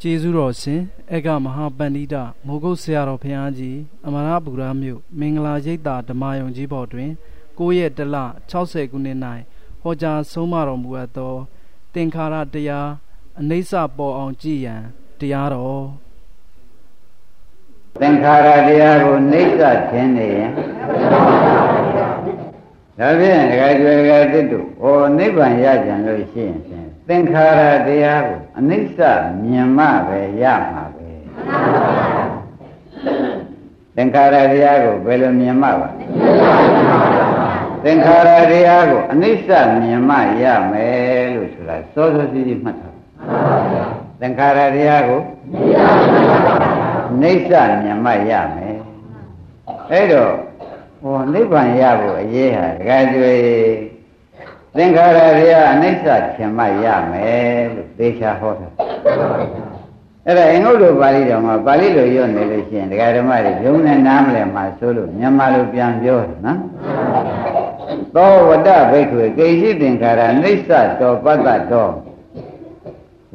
ကျေးဇူးတော်ရှင်အေကမဟာပန္တိတမိုးကုတ်ဆရာတော်ဘုရားကြီးအမရပူရမြို့မင်္ဂလာရိပ်သာဓမ္မယုံကြီးဘော်တွင်9ရက်တလ60ခုနှစ်၌ဟောကြားဆုံးမတော်မူအပ်သောသင်္ခါရတရားအနိစ္စပေါ်အောင်ကြည်ရန်တရားတော်သင်္ခါရတရားကိုနှိစ္စထင်နေရင်ဒါဖြင့်ဒကာကျွယ်ဒကာတစ်တို့ဟောနိဗ္ဗာန်ရကြံလို့ရှိရင်ဖြင့်သင်္ခါရတရားကို အနိစ္စမြင်မှပဲရမှာပဲသင်္ခါရတရားကိုဘယ်လိုမြင်မှပါသင်္ခါရတရားကိုအနိစ္စမြင်မှရမယ်လို့ဆိုတာစောစောစီးစီးမှတ်ထားသင်္ခါရတရားကိုနိစ္စမြင်မှရမယ်အဲ့တော့ဟောနိဗ္ဗာန်ရဖို့အရေးဟာဒကာကျွေ သင်္ခါရတရားအနိစ္စထင်မှရမယ်လို့သေချာဟောတာအဲ့ဒါအင်္ဂုတ္တပါဠိတော်မှာပါဠိလိုရွတ်နေလို့ရှိရင်ဒကာဓမ္မတွေဘုံနဲ့နားမလဲမှာဆိုလို့မြန်မာလိုပြန်ပြောတယ်နော်သောဝတ္တဘိက္ခွေကိရှိသင်္ခါရနိစ္စတောပတ္တတော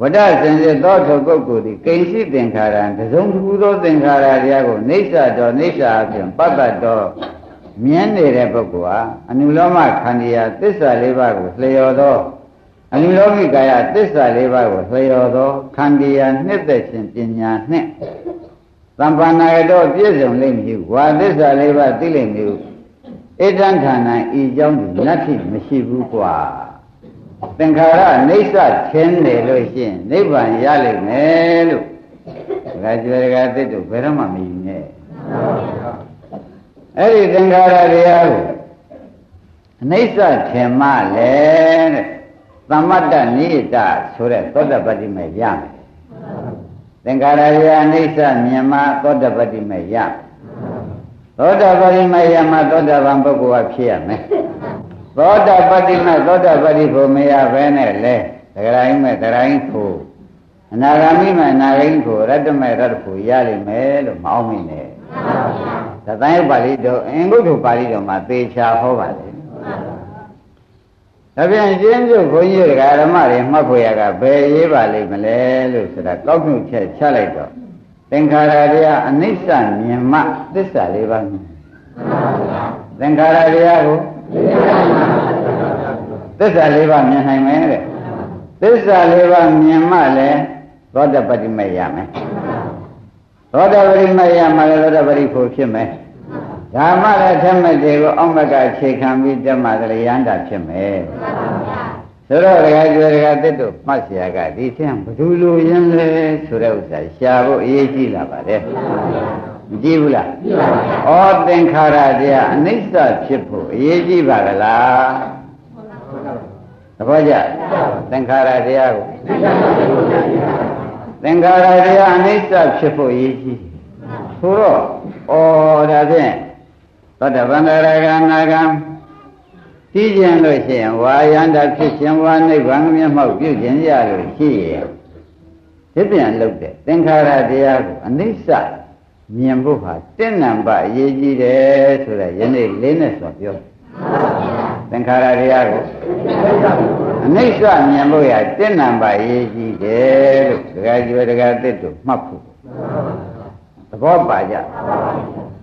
ဝဒစင်စစ်သောထုကုတ်ကိုဒီကိဉ္စီသင်္ခါရံတစုံတစ်ခုသောသင်္ခါရတရားကိုနေဆတော်နေဆအပြင်ပတ္တတော် မြင်နေတဲ့ပုဂ္ဂိုလ်ဟာအနုလောမခန္ဓာသစ္စာလေးပါးကိုလျော်သောအနုလောမိကာယသစ္စာလေးပါးကိုလျော်သောခန္ဓာနှစ်သက်ခြင်းပညာနှင့်သံပါဏာကတော့ပြည့်စုံလိမ့်မည်ဝါသစ္စာလေးပါးသိလိမ့်မည်ဧတံခန္ဓာဤကြောင့်နတ်ဖြစ်မရှိဘူးကွာသင်္ခါရအိဋ္ဌချင်းနေလို့ရှိရင်နိဗ္ဗာန်ရလိမ့်မယ်လို့ဒါကြွယ်ကသစ်တို့ဘယ်တော့မှမယူ အဲ့ဒီသင်္ခါရတရားကိုအနိစ္စထင်မှလေတဲ့သမတ္တနိတဆိုတဲ့သောတပတ္တိမဲ့ရမယ်သင်္ခါရတရားအနိစ္စမြင်မှသောတပတ္တိမဲ့ရသောတပတ္တိမဲ့ရမှသောတပန်ပုဂ္ဂိုလ်ကဖြစ်ရမယ်သောတာပတ္တိမဲ့သောတာပတ္တိဖို့မရဘဲနဲ့လဲသဂရိုင်းမဲ့သဂရိုင်းဖို့အနာဂါမိမဲ့အနာဂိန်းဖို့ရတ္တမဲ့ရတ္တဖို့ရလိမ့်မယ်လို့မအောင်မိနဲ့ သတန်ယပါဠိတော်အင်္ဂုတ္တပါဠိတော်မှာသေချာဟောပါလေဒါပြန်ရှင်းပြုခွန်ကြီးတွေကဓမ္မတွေမှတ်ဖို့ရကဘယ်ရေးပါလိမ့်မလဲလို့ဆိုတာကောက်နှုတ်ချက်ချလိုက်တော့သင်္ခါရတရားအနိစ္စမြင်မှသစ္စာလေးပါးမြင်သင်္ခါရတရားကိုသစ္စာလေးပါးမြင်နိုင်မယ်တဲ့သစ္စာလေးပါးမြင်မှလည်းသောတပတိမရမယ် သောတပတိမရမှလည်းသောတပတိဖို့ဖြစ်မယ်ဓမ္မလည်းထက်မဲ့တွေကိုအောက်မကခြေခံပြီးတက်မှလည်းရဟန္တာဖြစ်မယ်ဆိုတော့ဒကာကျွယ်ဒကာတစ်တို့မှတ်เสียကဒီထင်ဘယ်သူလိုရင်းလဲဆိုတဲ့ဥစ္စာရှာဖို့အရေးကြီးလာပါတယ်မကြည့်ဘူးလားကြည့်ပါပါဩသင်္ခါရတရားအနိစ္စဖြစ်ဖို့အရေးကြီးပါကလားသဘောကျသင်္ခါရတရားကို သင်္ခါရတရားအနိစ္စဖြစ်ဖို့အရေးကြီးဆိုတော့ဩဒါဖြင့်သောတပန္တရကနာကံကြည့်ခြင်းလို့ရှိရင်ဝါယန္တာဖြစ်ခြင်းဝါနိဗ္ဗာန်မျက်မှောက်ပြုခြင်းရလို့ရှိရင်ဒီပြန်လုပ်တဲ့သင်္ခါရတရားကိုအနိစ္စမြင်ဖို့ဟာတင့်နံပါအရေးကြီးတယ်ဆိုတော့ယနေ့လေးနဲ့ဆိုပြောသင်္ခါရတရားကို အနိစ္စမြင်ဖို့ရတင့်နံပါအရေးကြီးတယ်လို့ဒကာကျွယ်ဒကာသစ်တို့မှတ်ဖို့သဘောပါကြ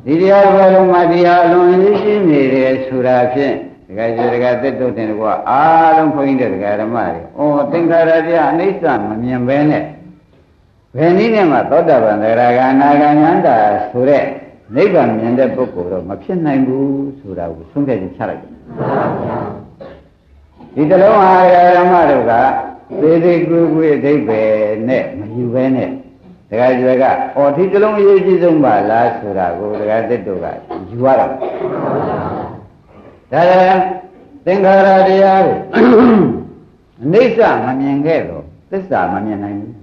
ဒီတရားဘယ်လုံးမှာတရားအလွန်အရေးကြီးနေတယ်ဆိုတာဖြင့်ဒကာကျွယ်ဒကာသစ်တို့တင်ကွာအားလုံးခွင့်တဲ့ဒကာဓမ္မတွေဩသင်္ခါရတရားအနိစ္စမမြင်ဘဲနဲ့ဘယ်နည်းနဲ့မှသောတာပန်သရဂအနာဂံယန္တာဆိုတဲ့နိဗ္ဗာန်မြင်တဲ့ပုဂ္ဂိုလ်တော့မဖြစ်နိုင်ဘူးဆိုတာကိုသုံးခဲ့ချလိုက်တယ် ဒီတလုံးဟာဓမ္မတို့ကသေသေးကွေးကွေးအဓိပ္ပာယ်နဲ့မယူဘဲနဲ့ဒကာကျွယ်ကအော်ဒီတလုံးအရေးကြီးဆုံးပါလားဆိုတာကိုဒကာသစ်တို့ကယူရတော့ဒါလည်းသင်္ခါရတရားကိုအနိစ္စမမြင်ခဲ့တော့သစ္စာမမြင်နိုင်ဘူး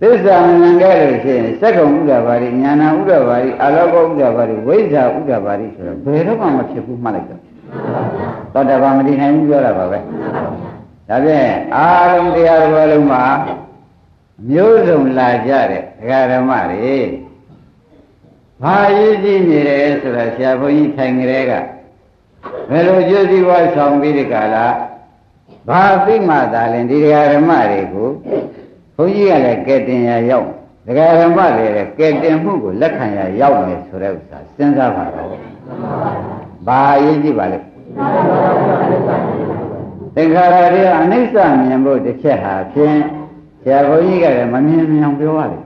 သစ္စာမမြင်ခဲ့လို့ရှိရင်စက္ကုံဥဒ္ဒဘာရိညာဏဥဒ္ဒဘာရိအလောကဥဒ္ဒဘာရိဝိဇ္ဇာဥဒ္ဒဘာရိဆိုတော့ဘယ်တော့မှမဖြစ်ဘူးမှတ်လိုက်တော့ သောတာပန်မတည်နိုင်ဘူးပြောတာပါပဲဒါဖြင့်အာရုံတရားတော်လုံးမှာမျိုးစုံလာကြတဲ့ဒကာဓမ္မတွေဘာရည်ကြည့်နေတယ်ဆိုတာဆရာဘုန်းကြီးထိုင်ကြတဲ့ကဘယ်လိုကြိုးစည်းဝါဆောင်ပြီးဒီကလာဘာသိမှသာလဲဒီဒကာဓမ္မတွေကိုဘုန်းကြီးကလည်းကဲတင်ရရောက်ဒကာဓမ္မတွေလည်းကဲတင်မှုကိုလက်ခံရရောက်မယ်ဆိုတဲ့ဥစ္စာစဉ်းစားပါတော့ဘာအရေးကြီးပါလဲ သင်္ခါရတွေကအနိစ္စမြင်ဖို့တစ်ချက်ဟာဖြင့်ဆရာဘုန်းကြီးကလည်းမမြင်မြင်ပြောပါလေ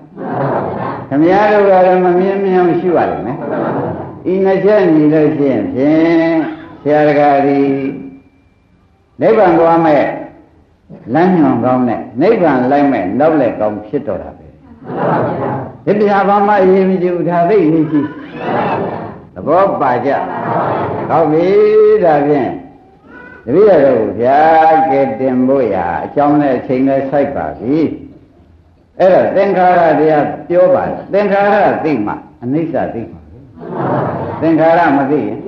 ခမည်းတော်ကလည်းမမြင်မြင်ရှိပါလိမ့်မယ်ဤနှစ်ချက်ညီလို့ရှိရင်ဖြင့်ဆရာတကာဒီနိဗ္ဗာန်သွားမဲ့လမ်းညွန်ကောင်းတဲ့နိဗ္ဗာန်လိုက်မဲ့နောက်လက်ကောင်းဖြစ်တော်တာပဲဒီပြာဘာမှအရေးမကြီးဘူးဒါသိအရေးကြီး သဘောပါကြကောင်းပြီဒါဖြင့်တပည့်တော်ဗျာကဲတင်ဖို့ရာအကြောင်းနဲ့အချိန်နဲ့စိုက်ပါပြီအဲ့တော့သင်္ခါရတရားပြောပါသင်္ခါရသိမှအနိစ္စသိမှသင်္ခါရမသိရင်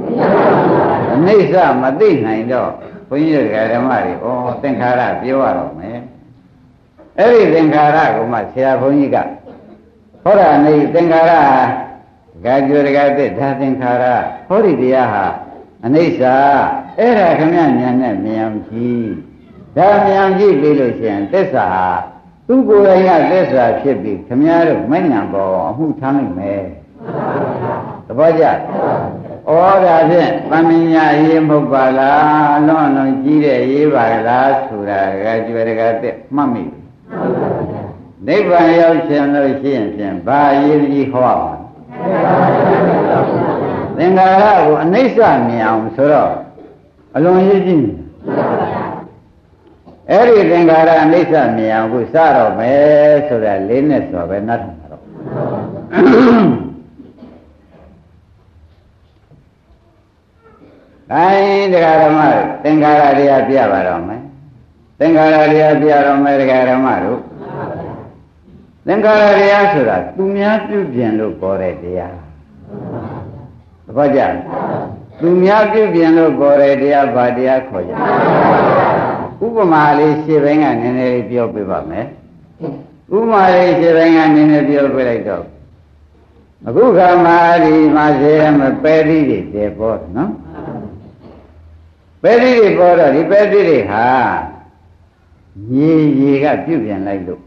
အနိစ္စမသိနိုင်တော့ဘုန်းကြီးတို့ဓမ္မတွေဩသင်္ခါရပြောရတော့မယ်အဲ့ဒီသင်္ခါရကိုမှဆရာဘုန်းကြီးကဟောတာနေသင်္ခါရ ဂါကျွေကတဲ့ဒါသင်္ခါရဟောဒီတရားဟာအနိစ္စအဲ့ဒါခမညာနဲ့မြန်ကြည့်ဒါမြန်ကြည့်ပြီးလို့ရှိရင်သစ္စာဟာသူကိုယ်တိုင်ကသစ္စာဖြစ်ပြီးခမညာတို့မညံပေါ်အမှုထမ်းနိုင်မယ်သဘောကျဩဒါဖြင့်သမ္မညာရေးမဟုတ်ပါလားလွန်လွန်ကြီးတဲ့ရေးပါလားဆိုတာကကျွေတကတဲ့မှတ်မိနိဗ္ဗာန်ရောက်ရှင်လို့ရှိရင်ဖြင့်ဘာရေးကြီးဟောပါ သင်္ခါရကိုအနိစ္စမြင်အောင်ဆိုတော့အလွန်ရေးကြည့်အဲ့ဒီသင်္ခါရအနိစ္စမြင်အောင်ကိုစတော့မယ်ဆိုတာလေးနဲ့ဆိုပဲနှတ်ထားတော့တိုင်းတရားဓမ္မသင်္ခါရတရားပြပါတော့မယ်သင်္ခါရတရားပြတော့မယ်တရားဓမ္မတို့ သင်္ခါရတရားဆိုတာသူများပြုပြင်လို့ပေါ်တဲ့တရားသဘောကျသူများပြုပြင်လို့ပေါ်တဲ့တရားဘာတရားခေါ်ကြဥပမာလေးရှင်းပိုင်းကနည်းနည်းလေးပြောပြပါမယ်ဥပမာလေးရှင်းပိုင်းကနည်းနည်းပြောပြလိုက်တော့အခုခါမှာဒီမှာရှင်းမပဲသီးတွေတည်ပေါ်နော်ပဲသီးတွေပေါ်တော့ဒီပဲသီးတွေဟာမြေရေကပြုတ်ပြန်လိုက်လို့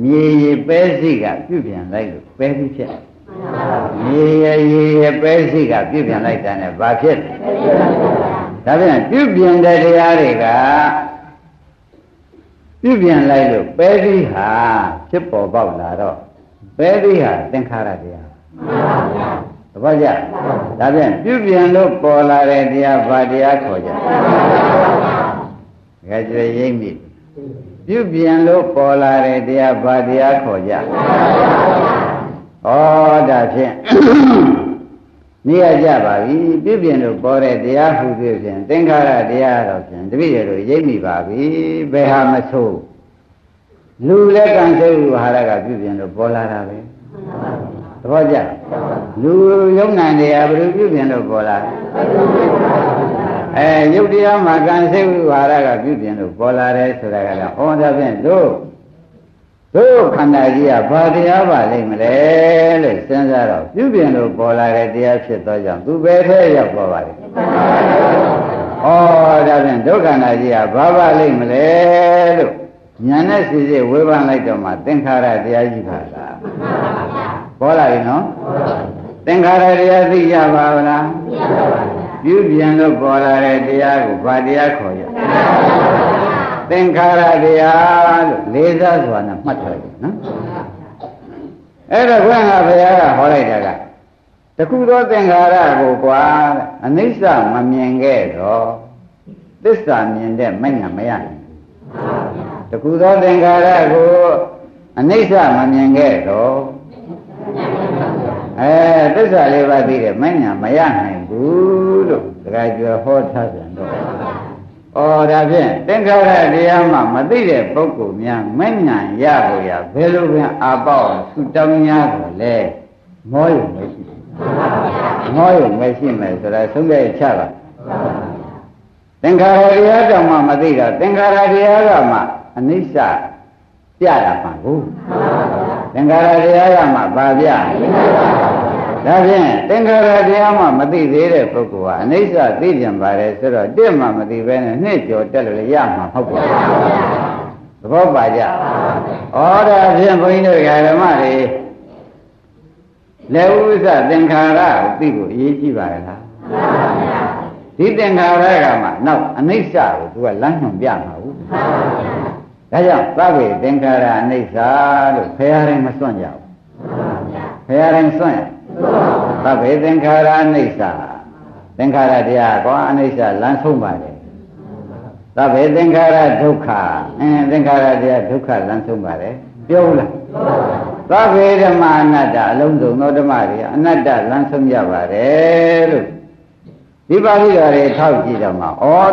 မြေရေပဲစိကပြုတ်ပြန်လိုက်လို့ပဲသီးဖြစ်မြေရေရေပဲစိကပြုတ်ပြန်လိုက်တာ ਨੇ ဘာဖြစ်ဒါပြန်ပြုတ်ပြန်တဲ့တရားတွေကပြုတ်ပြန်လိုက်လို့ပဲသီးဟာဖြစ်ပေါ်ပေါက်လာတော့ပဲသီးဟာသင်္ခါရတရားသဘောကျဒါပြန်ပြုပြင်လို့ပေါ်လာတဲ့တရားဘာတရားခေါ်ကြဒါကြည့်ရိမ့် ပြီပြုပြင်လို့ပေါ်လာတဲ့တရားဘာတရားခေါ်ကြဩဒါဖြင့်နေရကြပါပြီပြုပြင်လို့ပေါ်တဲ့တရားဟုသည်ဖြင့်သင်္ခါရတရားတော့ဖြင့်တပည့်တို့ရိပ်မိပါပြီဘယ်ဟာမဆိုးလူလက်ကံစိတ်ဥဟာရကပြုပြင်လို့ပေါ်လာတာပဲသဘောကျလူယုံနာနေရဘယ်လိုပြုပြင်လို့ပေါ်လာ အဲယုတ်တရားမှာကံစိတ်ဝါရကပြုပြင်လို့ပေါ်လာတယ်ဆိုတာကလည်းဩဒါဖြင့်တို့တို့ခန္ဓာကြီးကဘာတရားပါလိမ့်မလဲလို့စဉ်းစားတော့ပြုပြင်လို့ပေါ်လာတဲ့တရားဖြစ်သောကြောင့်သူပဲထဲရောက်ပေါ်ပါလိမ့်ဩဒါဖြင့်ဒုက္ခနာကြီးကဘာပါလိမ့်မလဲလို့ညာနဲ့စီစီဝေဖန်လိုက်တော့မှသင်္ခါရတရားကြီးပါလားပေါ်လာပြီနော်သင်္ခါရတရားသိကြပါဗလားပြုပြ န်လို့ပေါ်လာတဲ့တရားကိုဘာတရားခေါ်ရသင်္ခါရတရားလို့လေးစားစွာနဲ့မှတ်ထားတယ်နော်အဲ့တော့ဘုရားဘုရားကဟောလိုက်တာကတခုသောသင်္ခါရကိုကွာအနိစ္စမမြင်ခဲ့တော့သစ္စာမြင်တဲ့မဉ္ဇဏ်မရနိုင်တခုသောသင်္ခါရကိုအနိစ္စမမြင်ခဲ့တော့ အဲသစ္စာလေးပါးသိတဲ့မညာမရနိုင်ဘူးလို့တခါကျော်ဟောထားပြန်တော့ဩဒါဖြင့်သင်္ခါရတရားမှမသိတဲ့ပုဂ္ဂိုလ်များမညာရဖို့ရဘယ်လိုပြန်အာပေါ့ဆူတောင်းများကိုလဲမောရုံမရှိမောရုံမရှိမယ်ဆိုတာသုံးတဲ့ချပါသင်္ခါရတရားတောင်မှမသိတော့သင်္ခါရတရားကမှအနိစ္စ ပြရမှာဘူးသင်္ခါရတရားကမှပါပြဒါဖြင့်သင်္ခါရတရားမှမသိသေးတဲ့ပုဂ္ဂိုလ်ဟာအနိစ္စသိကြပါတယ်ဆိုတော့တစ်မှမသိဘဲနဲ့နှစ်ကျော်တက်လို့ရမှာမဟုတ်ပါဘူးသဘောပါကြဩဒါဖြင့်ဘုန်းကြီးတို့ဓမ္မတွေလက်ဥစ္စာသင်္ခါရကိုသိဖို့အရေးကြီးပါရဲ့လားဒီသင်္ခါရကမှနောက်အနိစ္စကိုသူကလမ်းညွှန်ပြမှာဟုတ် ဒါကြောင့်သဗ္ဗေသင်္ခါရအနိစ္စလို့ဖရာတိုင်းမစွန့်ကြဘူးဖရာတိုင်းစွန့်ရသဗ္ဗေသင်္ခါရအနိစ္စသင်္ခါရတရားကောအနိစ္စလမ်းဆုံးပါတယ်သဗ္ဗေသင်္ခါရဒုက္ခအင်းသင်္ခါရတရားဒုက္ခလမ်းဆုံးပါတယ်ပြောဘူးလားသဗ္ဗေဓမ္မအနတ္တအလုံးစုံသောဓမ္မတွေအနတ္တလမ်းဆုံးကြပါတယ်လို့ ဒီပါဠိတော်တွေထောက်ကြည့်တော့မှဩ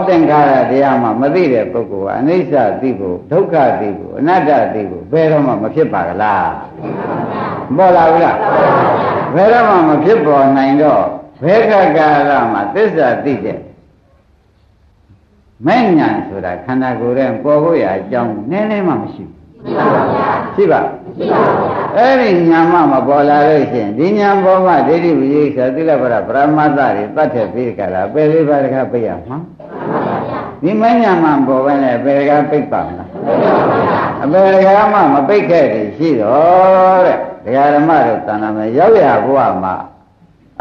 သင်္ခါရတရားမှမသိတဲ့ပုဂ္ဂိုလ်ကအနိစ္စသိဖို့ဒုက္ခသိဖို့အနတ္တသိဖို့ဘယ်တော့မှမဖြစ်ပါကလားပေါ်လာဘူးလားဘယ်တော့မှမဖြစ်ပေါ်နိုင်တော့ဘယ်ခါကာလမှာသစ္စာသိတဲ့မဲ့ညာဆိုတာခန္ဓာကိုယ်ရဲ့ပေါ်ဖို့ရအကြောင်းနည်းနည်းမှမရှိဘူး ရှိပါအဲ့ဒီညာမမပေါ်လာလို့ရှိရင်ဒီညာပေါ်မှာဒိဋ္ဌိဝိသေသသီလပရပရမတ္တတွေတတ်တဲ့ပြီးကြလားပယ်လေးပါးတခါပြရမှာဒီမညာမပေါ်ပဲလေပယ်တခါပြိပါမလားအပယ်တခါမှမပိတ်ခဲ့တယ်ရှိတော့တဲ့ဒကာဓမ္မတို့တဏ္ဍာမရောက်ရဘုရားမှာ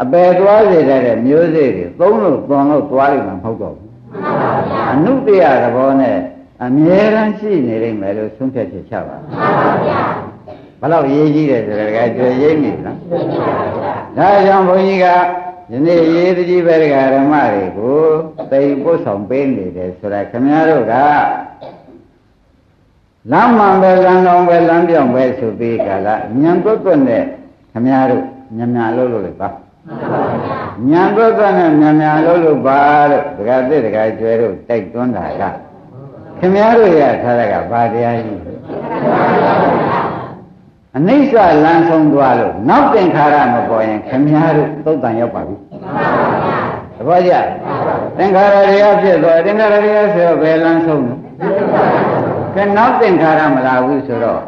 အပယ်သွားစေတဲ့မျိုးစေ့တွေသုံးလို့သွန်လို့သွားလိမ့်မှာမဟုတ်တော့ဘူးအနုတ္တရသဘောနဲ့ အမြဲတမ်းရှိနေလိမ့်မယ်လို့ဆုံးဖြတ်ချက်ချပါမှန်ပါဗျာဘလောက်ရေးကြီးတယ်ဆိုတော့ကကြွယ်ရေးနေလားဒါကြောင့်ဘုန်းကြီးကယနေ့ရေးတကြီးပဲဒကာဓမ္မတွေကိုသိပို့ဆောင်ပေးနေတယ်ဆိုတာခင်ဗျားတို့ကလမ်းမှန်ပဲလမ်းတော်ပဲလမ်းပြောင်းပဲဆိုပြီးကြလားညံသွတ်သွတ်နဲ့ခင်ဗျားတို့ညံညာလို့လို့လေပါညံသွတ်သွတ်နဲ့ညံညာလို့လို့ပါလို့ဒကာသစ်ဒကာကျွဲတို့တိုက်တွန်းတာက ခင်ဗျားတို့ရထားတာကဘာတရားကြီးအနိစ္စလမ်းဆုံးသွားလို့နောက်သင်္ခါရမပေါ်ရင်ခင်ဗျားတို့သုတ်တန်ရောက်ပါပြီသဘောကျသင်္ခါရတရားဖြစ်သွားသင်္ခါရတရားဆိုတော့ဘယ်လမ်းဆုံးလဲကဲနောက်သင်္ခါရမလာဘူးဆိုတော့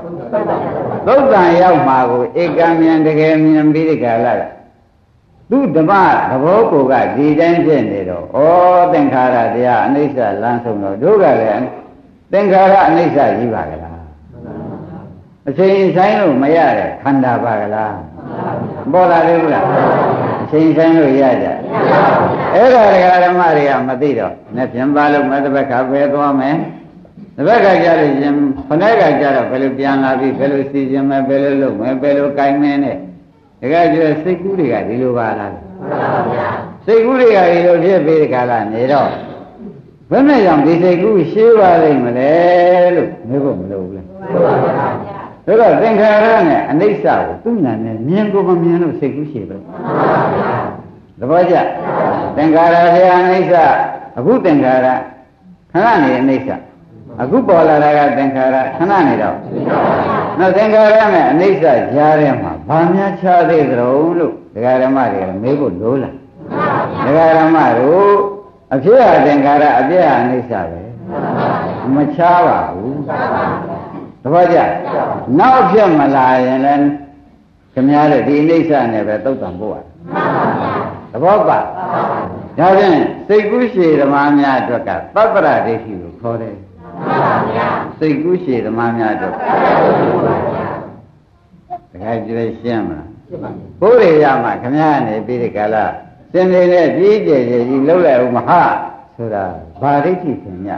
သုတ်တန်ရောက်မှာကိုဧကံမြန်တကယ်မြင်ပြီးဒီကလာသူဓမ္မသဘောကိုကဒီတိုင်းဖြစ်နေတော့ဩသင်္ခါရတရားအနိစ္စလမ်းဆုံးတော့တို့ကလည်း သင်္ခါရအနိစ္စကြီးပါကလားအချိန်ဆိုင်လို့မရတဲ့ခန္ဓာပါကလားပေါ်လာတယ်ဘူးလားအချိန်ဆိုင်လို့ရကြအဲ့ဒါဒကာဓမ္မတွေကမသိတော့နဲ့ပြန်ပါလို့မတပက္ခပဲသွားမယ်တပက္ခကြလို့ရှင်ခဏကကြတော့ဘယ်လိုပြန်လာပြီဘယ်လိုစီစဉ်မယ်ဘယ်လိုလုပ်မယ်ဘယ်လိုကိုင်မယ်နဲ့တကယ်ကျစိတ်ကူးတွေကဒီလိုပါလားစိတ်ကူးတွေကဒီလိုဖြစ်ပြီးဒီကလာနေတော့ ဘယ်နဲ့ကြောင့်ဒီစိတ်ကူးရှင်းပါလိမ့်မလဲလို့မေးဖို့မလိုဘူးလေဒါတော့သင်္ခါရနဲ့အနိစ္စကိုသူ့ညာနဲ့မြင်ကိုမမြင်လို့စိတ်ကူးရှည်ပဲသဘောကျသင်္ခါရဆရာအနိစ္စအခုသင်္ခါရခဏနေအနိစ္စအခုပေါ်လာတာကသင်္ခါရခဏနေတော့နောက်သင်္ခါရနဲ့အနိစ္စကြားထဲမှာဘာများခြားသေးသလဲလို့ဒကာဓမ္မတွေကမေးဖို့လိုလားဒကာဓမ္မတို့ အဖြစ်အသင်္ခါရအပြည့်အနိစ္စပဲမချားပါဘူးတပည့်ကြနောက်ဖြစ်မလာရင်လည်းခင်ဗျားတို့ဒီအိဋ္ဌနဲ့ပဲသုတ်တံပို့ရတယ်သဘောပါဒါဖြင့်စိတ်ကူးရှည်ဓမ္မများအတွက်ကသတ္တရဒိဋ္ဌိကိုခေါ်တယ်စိတ်ကူးရှည်ဓမ္မများအတွက်တခါကြည့်ရှင်းမလားဘုရားရမှာခင်ဗျားနေပြီးဒီကလာ စင်နေတဲ့ကြီးကျယ်ကျယ်ကြီးလှုပ်လိုက်ဦးမဟာဆိုတာဘာဒိဋ္ဌိခင်ည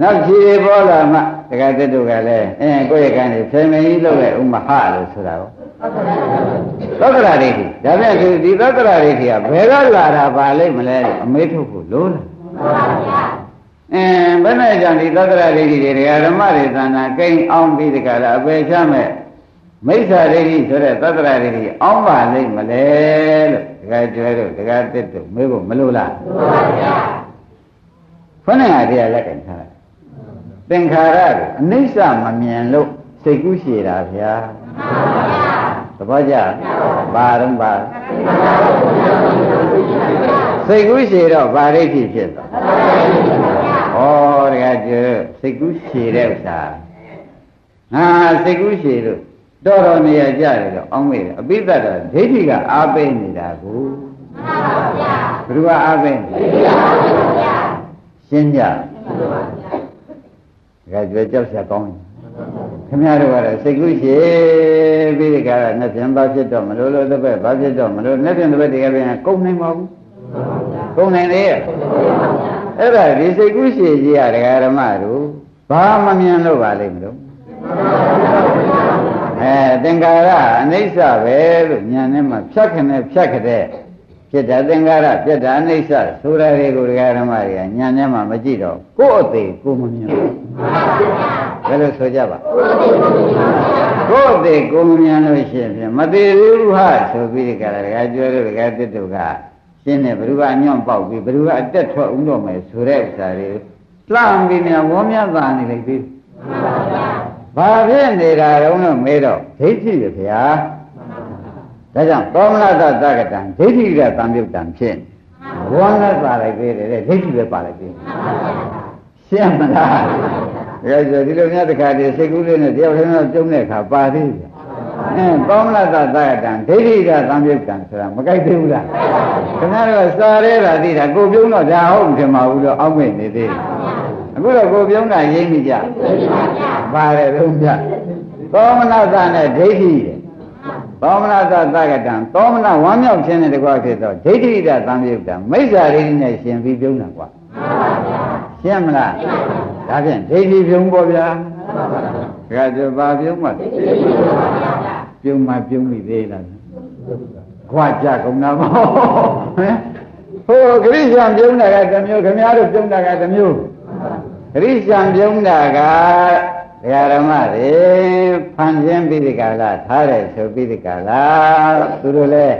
နောက်ခြေပေါ်လာမှတခါတက်တို့ကလည်းအင်းကိုယ့်ရဲ့ကံတွေဖေမင်းကြီးလှုပ်လိုက်ဦးမဟာလို့ဆိုတာကိုသောတရာဒိဋ္ဌိဒါပြန်သူဒီသောတရာဒိဋ္ဌိကဘယ်ကလာတာပါလိမ့်မလဲအမေးထုတ်ဖို့လို့လားအင်းဘယ်နဲ့ကြောင့်ဒီသောတရာဒိဋ္ဌိတွေဓမ္မတွေသန္တာကိန်းအောင်ပြီးဒီကလာအပေချမဲ့ မိစ္ဆာဒိဋ္ဌိဆိုတဲ့သတ္တရာဒိဋ္ဌိအောင်းပါလိမ့်မလဲလို့ဒကာကျွဲတို့ဒကာတက်တို့မေးဖို့မလိုလားမှန်ပါဗျာခொနဲ့အတရားလက်ကင်ထားသင်္ခါရကိုအနိစ္စမမြင်လို့စိတ်ကူးရှည်တာဗျာမှန်ပါဗျာသဘောကျဘာတော့ပါစိတ်ကူးရှည်တော့ဗာဒိဋ္ဌိဖြစ်သွားဩဒကာကျွဲစိတ်ကူးရှည်တဲ့ဥစ္စာငါစိတ်ကူးရှည်လို့ တော်တော်နေရကြတယ်တော့အောင်းမေးတယ်အပိသတ်တော့ဒိဋ္ဌိကအားပေးနေတာကိုမှန်ပါဗျာဘယ်သူကအားပေးလဲရှင်းကြဒါကြွယ်ကြောက်ရကောင်းတယ်ခင်ဗျားတို့ကတော့စိတ်ကူးရှိပြီးဒီကရနှစ်ပြန်ဘာဖြစ်တော့မလို့လို့တစ်ပတ်ဘာဖြစ်တော့မလို့နှစ်ပြန်တစ်ပတ်တကယ်ပြန်ကုန်နိုင်ပါဘူးကုန်နိုင်လေအဲ့ဒါဒီစိတ်ကူးရှိကြီးရဒကာရမတို့ဘာမမြင်လို့ပါလိမ့်မလို့ အဲသင်္ကာရအနိစ္စပဲလို့ညာနဲ့မှဖြတ်ခနဲ့ဖြတ်ခတဲ့ဖြစ်တာသင်္ကာရပြက်တာအနိစ္စဆိုတာတွေကိုဒကာရမတွေကညာနဲ့မှမကြည့်တော့ကိုယ့်အသေးကိုမမြင်ဘူးဘယ်လိုဆိုကြပါကိုယ့်အသေးကိုမမြင်လို့ရှိရင်မသေးဘူးဟာဆိုပြီးဒီကရဒကာကျွဲလို့ဒကာတစ်တုကရှင်းတယ်ဘ누구ကအညွန့်ပေါက်ပြီးဘ누구ကအတက်ထွက်ဦးတော့မယ်ဆိုတဲ့ဥစ္စာတွေလှမ်းပြီးမြန်ဝေါမြတ်သာနေလိုက်ပြီဘာ ဖြစ်နေတာတုံးလို့မေးတော့ဒိဋ္ဌိရဗျာဒါကြောင့်သောမနတသကတံဒိဋ္ဌိကသံယုတ်တံဖြစ်ဝေါမြတ်သာလိုက်ပြီတဲ့ဒိဋ္ဌိပဲပါလိုက်ပြီရှင်းမလားဒါဆိုဒီလိုများတခါတည်းစိတ်ကူးလေးနဲ့တယောက်တည်းတော့ကျုံတဲ့အခါပါသေးတယ် အဲသောမနတသကတံဒိဋ္ဌိကသံယုတ်တံဆိုတာမကြိုက်သေးဘူးလားခင်ဗျားတို့စာရဲတာသိတာကိုပြုံးတော့ဒါဟုတ်တယ်မှာဘူးလို့အောက်မေ့နေသေးတယ်အခုတော့ကိုပြုံးတာရိမ့်မိကြပါတယ်တော့ပြသောမနသနဲ့ဒိဋ္ဌိတဲ့သောမနသသကတံသောမနဝမ်းမြောက်ခြင်းနဲ့တကွာဖြစ်တော့ဒိဋ္ဌိကသံယုတ်တံမိစ္ဆာရိဋ္ဌိနဲ့ရှင်ပြီးပြုံးတာကွာရှင်းမလားဒါဖြင့်ဒိဋ္ဌိပြုံးပေါ့ဗျာဒါကြပါပြုံးမှာပြုံး မှပြုံးမိသေးလားခွာကြကုန်တာမဟုတ်ဟမ်ဟိုခရိယာပြုံးတာကတစ်မျိုးခမည်းတော်ပြုံးတာကတစ်မျိုးခရိယာပြုံးတာကဒကာရမတွေဖန်ခြင်းပြီးဒီကလာထားတယ်ဆိုပြီးဒီကလာသူတို့လည်း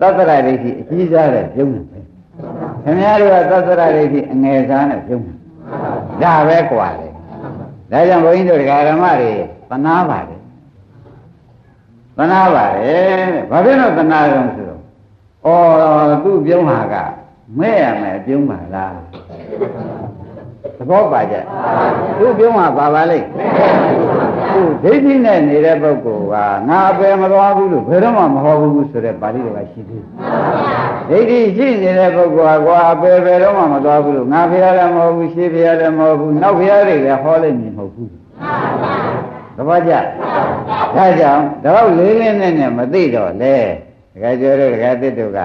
သတ္တရဒိဋ္ဌိအကြီးစားတဲ့ပြုံးတယ်ပဲခင်ဗျားတို့ကသတ္တရဒိဋ္ဌိအငယ်စားနဲ့ပြုံးတယ်ဒါပဲกว่าလေဒါကြောင့်ဘုန်းကြီးတို့ဒကာရမတွေသနာပါတယ် သနာပါတယ်ဘာဖြစ်လို့သနာကြုံဆိုတော့ဩသူ့ပြုံးဟာကမဲ့ရမယ်ပြုံးပါလားသဘောပါကြသူ့ပြုံးဟာပါပါလိမ့်သူဒိဋ္ဌိနဲ့နေတဲ့ပုဂ္ဂိုလ်ကငါအပယ်မသွားဘူးလို့ဘယ်တော့မှမဟောဘူးဆိုတဲ့ပါဠိတော်ကရှိသေးတယ်ဒိဋ္ဌိရှိနေတဲ့ပုဂ္ဂိုလ်ကကွာအပယ်ဘယ်တော့မှမသွားဘူးလို့ငါဖျားလည်းမဟုတ်ဘူးရှေးဖျားလည်းမဟုတ်ဘူးနောက်ဖျားတွေလည်းဟောလိုက်မြင်မဟုတ်ဘူးသ ဘောကျဒါကြောင့်တော့လေးလေးနဲ့နဲ့မသိတော့လေတခါကျော်တို့တခါတစ်တို့က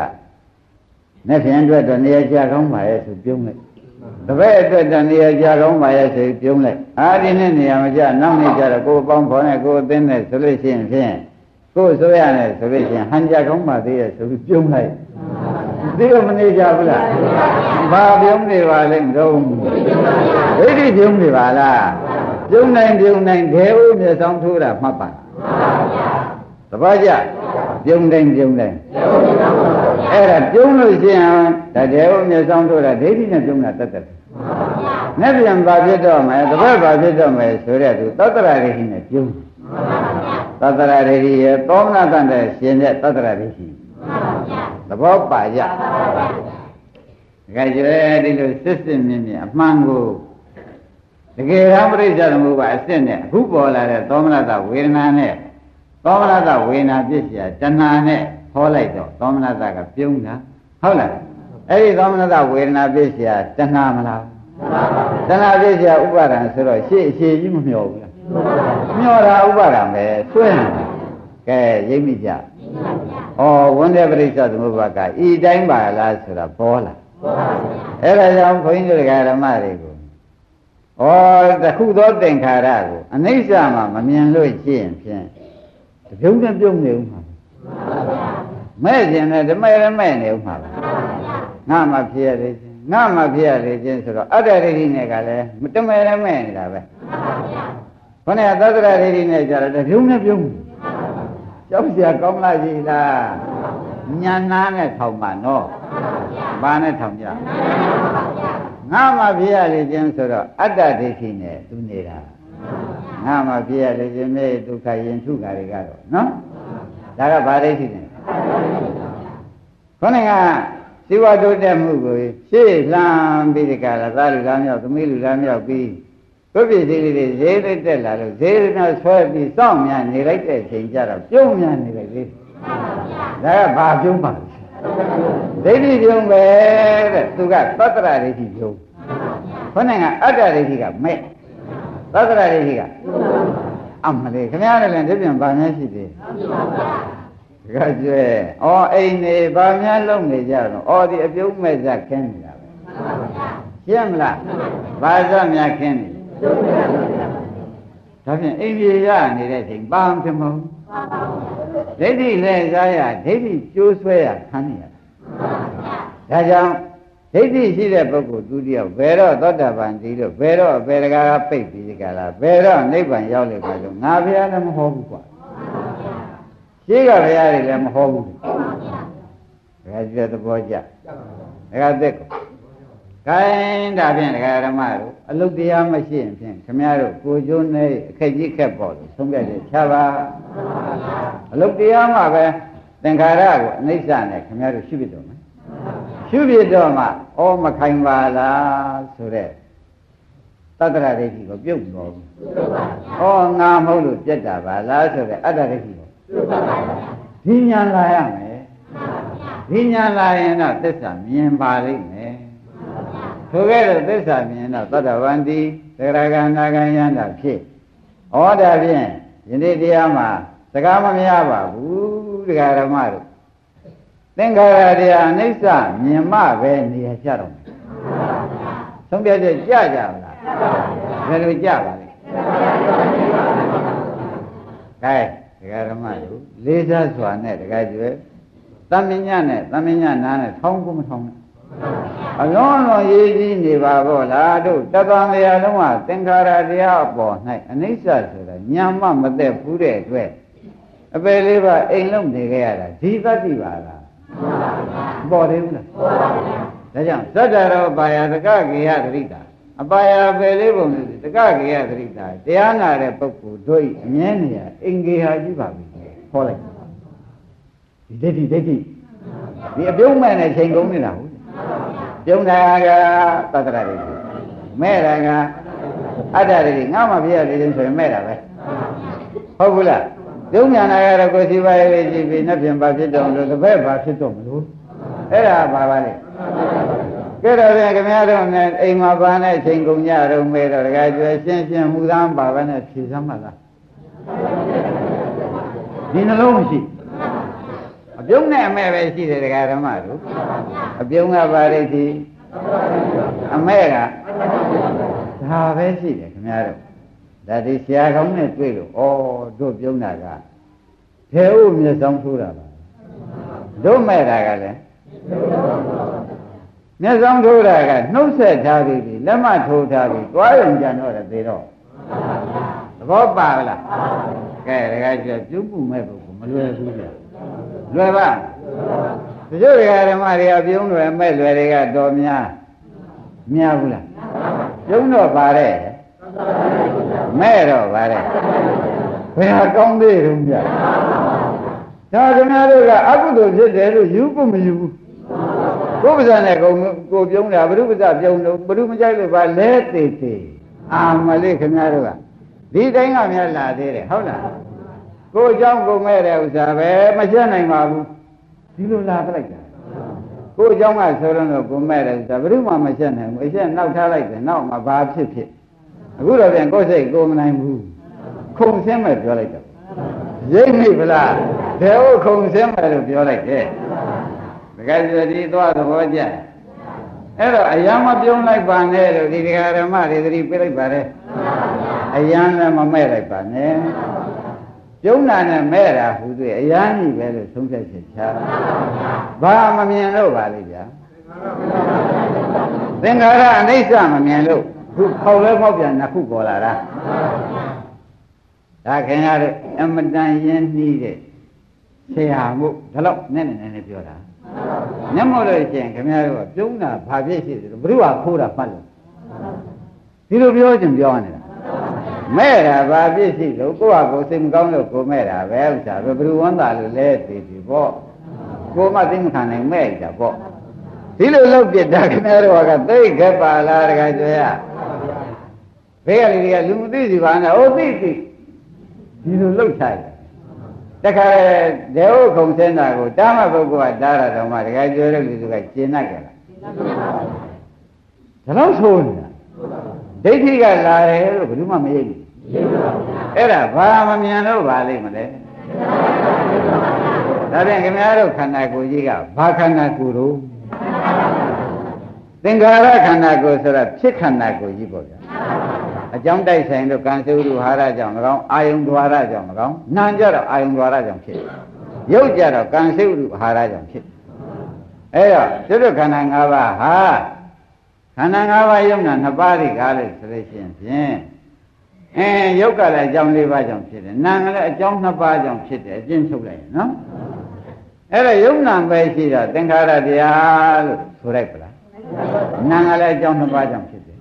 နဲ့ဖြန်အတွက်တော့နေရာကြကောင်းပါရဲ့ဆိုပြုံးလိုက်တပည့်အတွက်တော့နေရာကြကောင်းပါရဲ့ဆိုပြုံးလိုက်အာဒီနဲ့နေရာမကြနောက်နေကြတော့ကိုယ်ပေါင်းဖော်နဲ့ကိုယ်အသင်းနဲ့ဆိုလို့ရှိရင်ဖြင့်ကိုယ်ဆိုရနဲ့ဆိုလို့ရှိရင်ဟန်ကြကောင်းပါသေးရဲ့ဆိုပြီးပြုံးလိုက်ဒီလိုမနေကြဘူးလားဘာပြုံးနေပါလဲမတော့ဒိဋ္ဌိပြုံးနေပါလား ပြုံးနိုင်ပြုံးနိုင်ဒဲဦးမြေဆောင်ထိုးတာမှတ်ပါတပည့်ကြပြုံးတိုင်းပြုံးတိုင်းအဲ့ဒါပြုံးလို့ရှိရင်ဒါဒဲဦးမြေဆောင်ထိုးတာဒိဋ္ဌိနဲ့ပြုံးတာတတ်တယ်။နဲ့ပြန်ပါဖြစ်တော့မယ်တပည့်ပါဖြစ်တော့မယ်ဆိုတဲ့သူသတ္တရာဒိဋ္ဌိနဲ့ပြုံးသတ္တရာဒိဋ္ဌိရဲ့သောမနာတန်တဲ့ရှင်တဲ့သတ္တရာဒိဋ္ဌိသဘောပါကြ။ဒါကြဲဒီလိုစစ်စစ်မြင်မြင်အမှန်ကို တကယ်တမ်းပြိဿသမုပ္ပါအစစ်နဲ့အခုပေါ်လာတဲ့သောမနတဝေဒနာနဲ့သောမနတဝေဒနာပြစ်เสียတဏှာနဲ့ဟောလိုက်တော့သောမနတကပြုံးတာဟုတ်လားအဲ့ဒီသောမနတဝေဒနာပြစ်เสียတဏှာမလားတဏှာပြစ်เสียဥပါဒံဆိုတော့ရှေ့အရှိကြီးမမျောဘူးလားမျောတာဥပါဒံပဲဆွဲနေကဲရိပ်မိကြဩဝန္ဒေပရိစ္ဆသမုပ္ပါကဤတိုင်းပါလားဆိုတာပေါ်လာအဲ့ဒါကြောင့်ဘုန်းကြီးတို့ဓမ္မတွေကို ို ဩတခုသောသင်္ခါရကိုအနိစ္စမှာမမြင်လို့ရှိရင်ဖြင့်တပြုံးနဲ့ပြုံးနေဦးမှာမဲ့ခြင်းနဲ့ဓမ္မရမဲ့နေဦးမှာပါငါမှဖြစ်ရလေခြင်းငါမှဖြစ်ရလေခြင်းဆိုတော့အတ္တရိဋ္ဌိနဲ့ကလည်းဓမ္မရမဲ့နေတာပဲခொနကသတ္တရရိဋ္ဌိနဲ့ကြတော့တပြုံးနဲ့ပြုံးကြောက်စရာကောင်းလားကြီးလားညာနာနဲ့ထောင်ပါနော် ဘာနဲ့ထောင်ကြငါမှဖြစ်ရလေခြင်းဆိုတော့အတ္တဒိဋ္ဌိနဲ့သူနေတာငါမှဖြစ်ရလေခြင်းမေဒုက္ခရင်ထုခါတွေကတော့နော်ဒါကဘာဒိဋ္ဌိနဲ့ခေါင်းကဇီဝတိုးတက်မှုကိုရှေ့လှမ်းပြီးဒီကလာသားလူသားမြောက်သမီးလူသားမြောက်ပြီးကိုယ်ပြည်စည်းလေးတွေဈေးလိုက်တက်လာလို့ဈေးနဲ့ဆွဲပြီးစောင့်မြန်နေလိုက်တဲ့အချိန်ကျတော့ပြုံးမြန်နေလိုက်သေးဒါကဘာပြုံးပါလဲ ဒိဋ္ဌိပြုံးပဲတဲ့သူကသတ္တရဒိဋ္ဌိပြုံးခொနဲ့ကအတ္တဒိဋ္ဌိကမဲ့သသတ္တရာဒိဋ္ဌိကအမလေးခင်ဗျားလည်းဒီပြန်ဗာများရှိသေးတခါကျွဲဩအိမ်နေဗာများလုံနေကြတော့ဩဒီအပြုံးမဲ့ဇခင်းနေတာပဲရှင်းမလားဘာဇများခင်းနေဒါဖြင့်အိမ်ပြေရနေတဲ့ချိန်ဘာမှဖြစ်မဟုတ် ဒိဋ္ဌိလည်းစားရဒိဋ္ဌိကျိုးဆွဲရခံနေရတာဒါကြောင့်ဒိဋ္ဌိရှိတဲ့ပုဂ္ဂိုလ်သူတယောက်ဘယ်တော့သောတာပန်ဒီလို့ဘယ်တော့ဘယ်တကားကပိတ်ပြီးကြလားဘယ်တော့နိဗ္ဗာန်ရောက်လိမ့်မယ်လို့ငါဘုရားလည်းမဟောဘူးကွာရှိကဘုရားတွေလည်းမဟောဘူးဒါကြည့်တဲ့သဘောကျဒါကသက်ကို ခိုင်းဒါဖြင့်ဒကာဓမ္မတို့အလုတ်တရားမရှိရင်ဖြင့်ခမရတို့ကိုကျိုးနေအခက်ကြီးခက်ပေါ်လို့ဆုံးဖြတ်ချက်ချပါအလုတ်တရားမှာပဲသင်္ခါရကိုအနိစ္စနဲ့ခမရတို့ရှိပြီတော့မယ်ရှုပြတော့မှဩမခိုင်ပါလားဆိုတဲ့တတ္တရဒိဋ္ဌိကိုပြုတ်တော်ဘူးဩငါမဟုတ်လို့ပြက်တာပါလားဆိုတဲ့အတ္တဒိဋ္ဌိကိုဒီညာလာရမယ်ဒီညာလာရင်တော့သစ္စာမြင်ပါလိမ့်မယ် ထိုကဲ့သို့သစ္စာမြင်တော့သတ္တဝန္တိသရဂန္နာကံယန္တာဖြစ်ဩဒါဖြင့်ယနေ့တရားမှာစကားမများပါဘူးတရားဓမ္မတို့သင်္ခါရတရားအနိစ္စမြင်မှပဲနေရကြတော့မယ်ဆုံးဖြတ်ချက်ကြကြမလားဘယ်လိုကြပါလဲကဲတရားဓမ္မတို့လေးစားစွာနဲ့တရားကျွဲသမဉ္ဇနဲ့သမဉ္ဇနာနဲ့ထောင်းကုန်မထောင်းနဲ့ အလုံးလုံးရေးကြီးနေပါဘောလားတို့တပံတရားလုံးကသင်္ခါရတရားအပေါ်၌အနိစ္စဆိုတာညံမမသက်ဘူးတဲ့အတွက်အပယ်လေးပါအိမ်လုံးနေခဲ့ရတာဒီသတ္တိပါလားပေါ်သေးဘူးလားဒါကြောင့်သတ္တရောပါယတကကေယသတိတာအပါယပယ်လေးပုံလေးတကကေယသတိတာတရားနာတဲ့ပုဂ္ဂိုလ်တို့အမြဲနေရအင်္ဂေဟာကြည့်ပါပြီဟောလိုက်ဒီဒိဋ္ဌိဒိဋ္ဌိဒီအပြုံးမဲ့နဲ့ချိန်ကုန်နေတာဟုတ် ပြုံးတာကသတ္တရတွေမဲ့တာကအတ္တတွေငါမှပြရလေချင်းဆိုရင်မဲ့တာပဲဟုတ်ဘူးလားပြုံးညာနာကတော့ကိုယ်စီပါရေးလေးကြည့်ပြီးနှစ်ပြင်ပါဖြစ်တော့လို့တပည့်ပါဖြစ်တော့မလို့အဲ့ဒါပါပါလေကဲတော့ပြန်ခင်ဗျားတို့နဲ့အိမ်မှာပါနဲ့ချိန်ကုန်ကြတော့မဲတော့တခါကျွဲရှင်းရှင်းမူသားပါပဲနဲ့ဖြေစမ်းပါလားဒီနှလုံးမရှိအ ပြုံးနဲ့အမဲ့ပဲရှိတယ်ဒကာဓမ္မတို့အပြုံးကပါရိတ်ဒီအမဲ့ကဒါပဲရှိတယ်ခင်ဗျားတို့ဒါဒီဆရာကောင်းနဲ့တွေ့လို့ဩတို့ပြုံးတာကထေဥမျက်စောင်းထိုးတာပါတို့မဲ့တာကလည်းမျက်စောင်းထိုးတာကနှုတ်ဆက်ထားပြီးပြီလက်မထိုးထားပြီးတွားရုံကြံတော့တယ်သေတော့သဘောပါလားကဲဒါကကျပြုံးမှုမဲ့ပုဂ္ဂိုလ်မလွယ်ဘူးဗျ လွယ်ပါတချို့ဓမ္မတွေကပြုံးလွယ်မဲ့လွယ်တွေကတော်များများဘူးလားပြုံးတော့ပါတယ်မဲ့တော့ပါတယ်ဘယ်ဟာကောင်းသေးတုံးဗျဒါခင်ဗျားတို့ကအကုသိုလ်ဖြစ်တယ်လို့ယူဖို့မယူဘူးကိုယ်ပါဇာနဲ့ကိုကိုပြုံးတာဘုရုပဇာပြုံးလို့ဘုရုမကြိုက်လို့ပါလဲသေးသေးအာမလေးခင်ဗျားတို့ကဒီတိုင်းကများလာသေးတယ်ဟုတ်လား ကိုเจ้าကိုမဲ့တဲ့ဥစ္စာပဲမရှင်းနိုင်ပါဘူးဒီလိုလာပလိုက်တာကိုเจ้าကဆိုတော့ကိုမဲ့တဲ့ဥစ္စာဘယ်သူမှမရှင်းနိုင်ဘူးအရှင်းနောက်ထားလိုက်တယ်နောက်မှဘာဖြစ်ဖြစ်အခုတော့ပြန်ကိုယ်စိတ်ကိုမနိုင်ဘူးခုံဆင်းမဲ့ပြောလိုက်တော့ရိပ်မိဗလားဘယ်ဟုတ်ခုံဆင်းမဲ့လို့ပြောလိုက်တယ်တကယ်ဆိုဒီသွားသဘောကျအဲ့တော့အယံမပြုံးလိုက်ပါနဲ့လို့ဒီဒကာဓမ္မတွေသတိပေးလိုက်ပါတယ်အယံလည်းမမဲ့လိုက်ပါနဲ့ ပြုံးတာနဲ့မဲ့တာဟူသွေးအယံကြီးပဲလို့သုံးဖြတ်ချက်ချာဘာမမြင်လို့ပါလိမ့်ဗျာသင်္ခါရအနိစ္စမမြင်လို့ခုခေါက်လဲပေါက်ပြန်နှစ်ခုပေါ်လာတာဒါခင်ဗျားတို့အမတန်ရင်းနှီးတဲ့ဆရာမှုဒါတော့နည်းနည်းနည်းနည်းပြောတာမျက်မှောက်လို့ရှိရင်ခင်ဗျားတို့ကပြုံးတာဘာဖြစ်ရှိတယ်ဘုရားခိုးတာမှတ်လို့ဒီလိုပြောခြင်းပြောနေတာ မဲ့တာဘာဖြစ်ရှိလို့ကိုယ့်ဟာကိုယ်စိတ်မကောင်းလို့ကိုမဲ့တာပဲဥစ္စာပဲဘယ်သူဝန်တာလို့လဲသိပြီပေါ့ကိုမသိမခံနိုင်မဲ့တာပေါ့ဒီလိုလုပ်ပြတာခင်ဗျားတို့ကသိခက်ပါလားတခါကျွဲရဘေးကလေးတွေကလူမသိစီပါနဲ့ဟိုသိသိဒီလိုလှုပ်ချတယ်တခါဒေဝခုံစင်းတာကိုတာမပုဂ္ဂိုလ်ကတားရတော့မှတခါကျွဲတဲ့လူတွေကကျင်납ကြလားဒါတော့ဆိုနေတာ ဒိဋ္ဌိကလာတယ်လို့ဘယ်သူမှမရိပ်ဘူးအဲ့ဒါဘာမမြင်လို့ပါလိမ့်မလဲဒါပြန်ခင်ဗျားတို့ခန္ဓာကိုယ်ကြီးကဘာခန္ဓာကိုယ်တို့သင်္ခါရခန္ဓာကိုယ်ဆိုတာဖြစ်ခန္ဓာကိုယ်ကြီးပေါ့ဗျာအကြောင်းတိုက်ဆိုင်လို့ကံစုရုဟာရကြောင့်၎င်းအာယုံဒွါရကြောင့်၎င်းနာကြတော့အာယုံဒွါရကြောင့်ဖြစ်ရုပ်ကြတော့ကံစုရုဟာရကြောင့်ဖြစ်အဲ့တော့ကျွတ်ခန္ဓာ၅ပါးဟာ ခန္ဓာ၅ပါးယုံနာနှစ်ပါးဒီကားလို့ဆိုလို့ရှိရင်ဖြင့်အဲရုပ်ကလည်းအကြောင်း၄ပါးကြောင့်ဖြစ်တယ်နာမ်ကလည်းအကြောင်းနှစ်ပါးကြောင့်ဖြစ်တယ်အကျဉ်းချုပ်လိုက်ရင်နော်အဲ့တော့ယုံနာပဲရှိတော့သင်္ခါရတရားလို့ဆိုလိုက်ပလားနာမ်ကလည်းအကြောင်းနှစ်ပါးကြောင့်ဖြစ်တယ်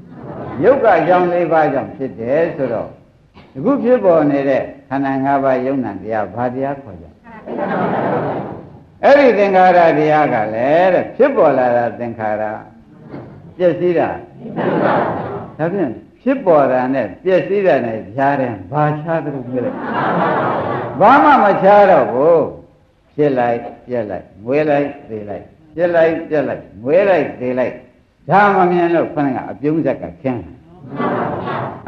ရုပ်ကအကြောင်း၄ပါးကြောင့်ဖြစ်တယ်ဆိုတော့အခုဖြစ်ပေါ်နေတဲ့ခန္ဓာ၅ပါးယုံနာတရားဘာတရားခေါ်ကြအဲ့ဒီသင်္ခါရတရားကလည်းတဲ့ဖြစ်ပေါ်လာတာသင်္ခါရ ပျက်စီးတာဒါဖြင့်ဖြစ်ပေါ်တာနဲ့ပျက်စီးတာနဲ့ကြားတယ်ဘာခြားသလိုပြလိုက်ဘာမှမခြားတော့ဘူးဖြစ်လိုက်ပြက်လိုက်မွေးလိုက်သေလိုက်ပြက်လိုက်ပြက်လိုက်မွေးလိုက်သေလိုက်ဒါမမြင်လို့ခဏကအပြုံးဇက်ကခင်း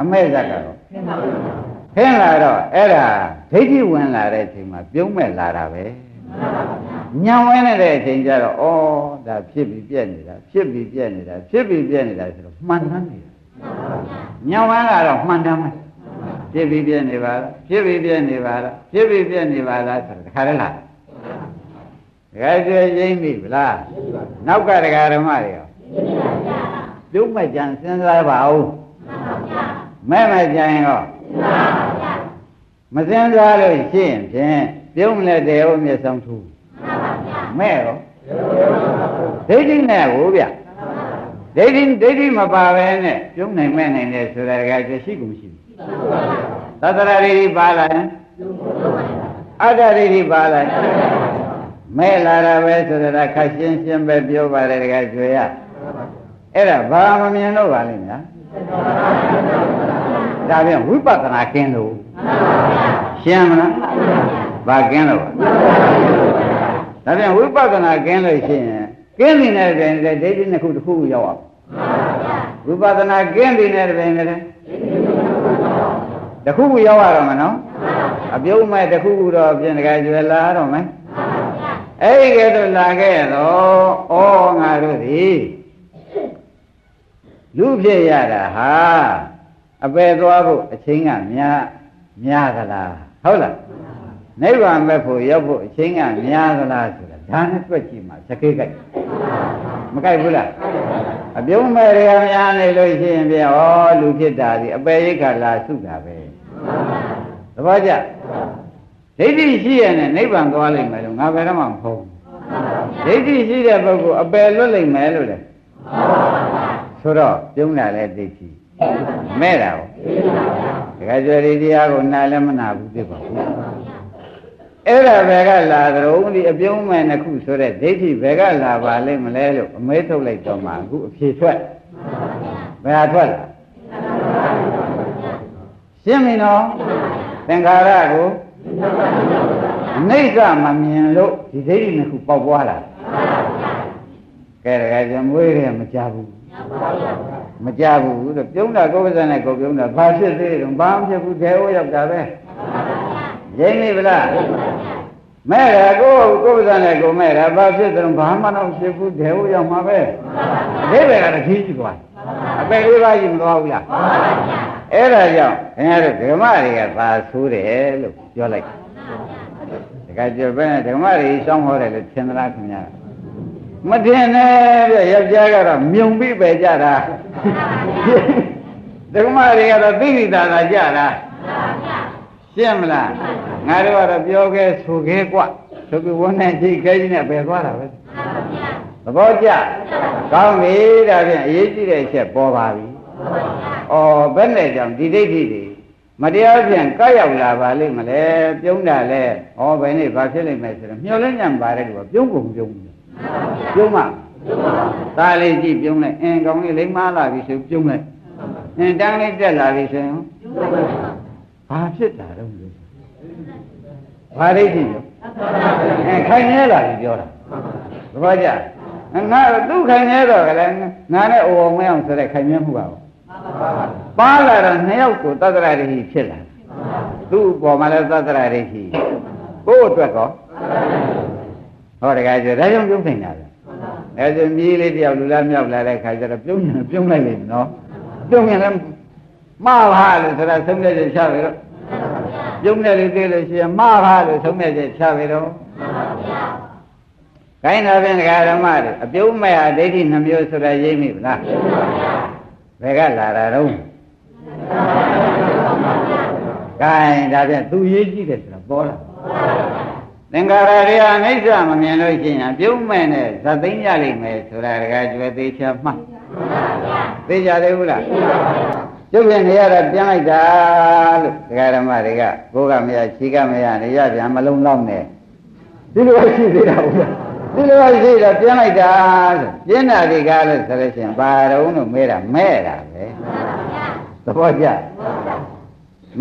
အမဲ့ဇက်ကတော့ခင်းလာတော့အဲ့ဒါဒိဋ္ဌိဝင်လာတဲ့အချိန်မှာပြုံးမဲ့လာတာပဲ ညံဝင်နေတဲ့အချိန်ကျတော့ဩဒါဖြစ်ပြီးပြက်နေတာဖြစ်ပြီးပြက်နေတာဖြစ်ပြီးပြက်နေတာဆိုတော့မှန်တမ်းနေတာညံဝင်လာတော့မှန်တမ်းမယ်ဖြစ်ပြီးပြက်နေပါလားဖြစ်ပြီးပြက်နေပါလားဖြစ်ပြီးပြက်နေပါလားဆိုတော့တခါတည်းလားတခါတည်းရင်းပြီဗလားနောက်ကတခါဓမ္မတွေရောပြုံးမဲ့ကြံစဉ်းစားပါဦးမဲ့မဲ့ကြံရောမစဉ်းစားလို့ရှိရင်ဖြင့်ပြုံးလက်တယ်ဟုတ်မျက်ဆုံးထူး မဲ့ရောဒိဋ္ဌိနဲ့ဟိုဗျဒိဋ္ဌိဒိဋ္ဌိမပါပဲနဲ့ပြုံးနိုင်မဲ့နိုင်တယ်ဆိုတာကတည်းကရှိကုန်မရှိဘူးသတ္တရာရိပါလာရင်အတ္တရိပါလာရင်မဲ့လာတာပဲဆိုတာခက်ရှင်းရှင်းပဲပြောပါတယ်တကယ်ကြွေရအဲ့ဒါဘာမမြင်လို့ပါလိမ့်များဒါပြန်ဝိပဿနာကင်းလို့ရှင်းမလားဘာကင်းလို့ ဒါပြန်ဝိပဿနာကင်းလို့ရှိရင်ကင်းနေတဲ့တွင်ဒိဋ္ဌိနှစ်ခုတစ်ခုရောက်အောင်ဝိပဿနာကင်းနေတဲ့တွင်လည်းတစ်ခုခုရောက်ရတော့မနော်အပြုံးမဲ့တစ်ခုခုတော့ပြင်တကယ်ကျွယ်လာတော့မယ်အဲ့ဒီကဲတော့လာခဲ့တော့ဩငါတို့ဒီလူဖြစ်ရတာဟာအပယ်သွားဖို့အချိန်ကများများသလားဟုတ်လား နိဗ္ဗာန်မဲ့ဖို့ရောက်ဖို့အချိန်ကများသလားဆိုတာဒါနဲ့တွက်ကြည့်မှသကေးကြိုက်မကြိုက်ဘူးလားအပြုံးမဲ့တွေကများနေလို့ရှိရင်ပြဩလူဖြစ်တာဒီအပယ်ရိတ်ခါလာစုတာပဲသဘောကျဒိဋ္ဌိရှိရနဲ့နိဗ္ဗာန်သွားလိမ့်မယ်လို့ငါဘယ်တော့မှမဟုတ်ဘူးဒိဋ္ဌိရှိတဲ့ပုဂ္ဂိုလ်အပယ်လွတ်လိမ့်မယ်လို့လေဆိုတော့ပြုံးလာလဲဒိဋ္ဌိမဲ့တာကိုဒကာကျော်ဒီတရားကိုနားလည်းမနာဘူးပြပါဘူး အဲ့ဒါဘယ်ကလာသရုံးဒီအပြုံးမဲ့နှစ်ခုဆိုတဲ့ဒိဋ္ဌိဘယ်ကလာပါလိမ့်မလဲလို့အမေးထုတ်လိုက်တော့မှအခုအဖြေထွက်ဘယ်ဟာထွက်လာရှင်းပြီနော်သင်္ခါရကိုအိဋ္ဌမမြင်လို့ဒီဒိဋ္ဌိနှစ်ခုပေါက်ပွားလာကဲတကယ်ကြမွေးတယ်မကြဘူးမကြဘူးလို့ပြုံးတာကိုယ်ပါးစံနဲ့ကိုယ်ပြုံးတာဘာဖြစ်သေးတယ်ဘာမှဖြစ်ဘူးတဲဟိုရောက်တာပဲရင်းနေဗလား မဲ့ရကိုကိုယ်ပါးစံနဲ့ကိုမဲ့တာဘာဖြစ်တယ်ဘာမှတော့ဖြစ်ဘူးတဲဟိုရောက်မှာပဲအိဗေကတော့ခီးကြည့်သွားအပယ်လေးပါးကြီးမသွားဘူးလားအဲ့ဒါကြောင့်ခင်ဗျားတို့ဓမ္မတွေကသာဆိုးတယ်လို့ပြောလိုက်တခါပြောပဲဓမ္မတွေစောင်းဟောတယ်လို့ထင်သလားခင်ဗျားမတင်နဲ့ပြယောက်ျားကတော့မြုံပြီးပဲကြတာဓမ္မတွေကတော့သိသိသာသာကြတာ ရှင်းမလားငါတို့ကတော့ပြောခဲ့ဆိုခဲ့กว่าဆိုပြီးဝန်နဲ့ကြည့်ခဲကြီးနဲ့ပဲသွားတာပဲသဘောကျကောင်းပြီဒါဖြင့်အရေးကြီးတဲ့အချက်ပေါ်ပါပြီဩဘယ်နဲ့ကြောင့်ဒီဒိဋ္ဌိတွေမတရားဖြင့်ကောက်ရောက်လာပါလိမ့်မလဲပြုံးတာလဲဩဘယ်နေ့ဘာဖြစ်လိမ့်မယ်ဆိုတော့မျောလင်းညံပါတယ်ကွာပြုံးကုန်ပြုံးပြုံးမသားလေးကြည့်ပြုံးလိုက်အင်းကောင်းလေးလိမ့်မလာပြီဆိုပြုံးလိုက်အင်းတန်းလေးတက်လာပြီဆိုရင် ဘာဖြစ်တာတော့လို့ဘာဒိဋ္ဌိရောအဲခိုင်နေလာပြီပြောတာသဘောကျငါသူခိုင်နေတော့ကလည်းငါနဲ့အိုအောင်မအောင်ဆိုတဲ့ခိုင်မြဲမှုပါဘူးပါလာတော့နှစ်ယောက်ကိုသတ္တရဒိဋ္ဌိဖြစ်လာသူ့ပေါ်မှာလည်းသတ္တရဒိဋ္ဌိကိုယ့်အတွက်ကောဟောတကယ်ကျဒါကြောင့်ပြုံးနိုင်တာပဲအဲဆိုမြေးလေးတယောက်လူလားမြောက်လာတဲ့ခါကျတော့ပြုံးရင်ပြုံးလိုက်လိမ့်မယ်နော်ပြုံးရင်လည်း မှားပါလို့ဆိုတာဆုံးဖြတ်ချက်ချပြီတော့ပြုံးတယ်လို့သိလို့ရှိရင်မှားပါလို့ဆုံးဖြတ်ချက်ချပြီတော့ခိုင်းတာဖြင့်ဒကာဓမ္မတွေအပြုံးမဲ့အဒိဋ္ဌိနှမျိုးဆိုတာရိပ်မိဗလားဘယ်ကလာတာတော့ခိုင်းဒါဖြင့်သူရေးကြည့်တယ်ဆိုတာပေါ်လာသင်္ခါရတွေအနိစ္စမမြင်လို့ရှိရင်ပြုံးမဲ့နဲ့ဇတ်သိမ်းရလိမ့်မယ်ဆိုတာဒကာကျွယ်သေးချာမှတ်သိကြသေးဘူးလား ကျုပ်ပြန်နေရတာပြန်လိုက်တာလို့ဒကာဓမ္မတွေကကိုယ်ကမရခြေကမရနေရပြန်မလုံးလောက်နဲ့ဒီလိုရှိသေးတာဟုတ်လားဒီလိုရှိတော့ပြန်လိုက်တာဆိုပြင်းတာဒီကားလို့ဆိုလို့ရှိရင်ဘာတုံးလို့မဲတာမဲတာပဲသဘောကျ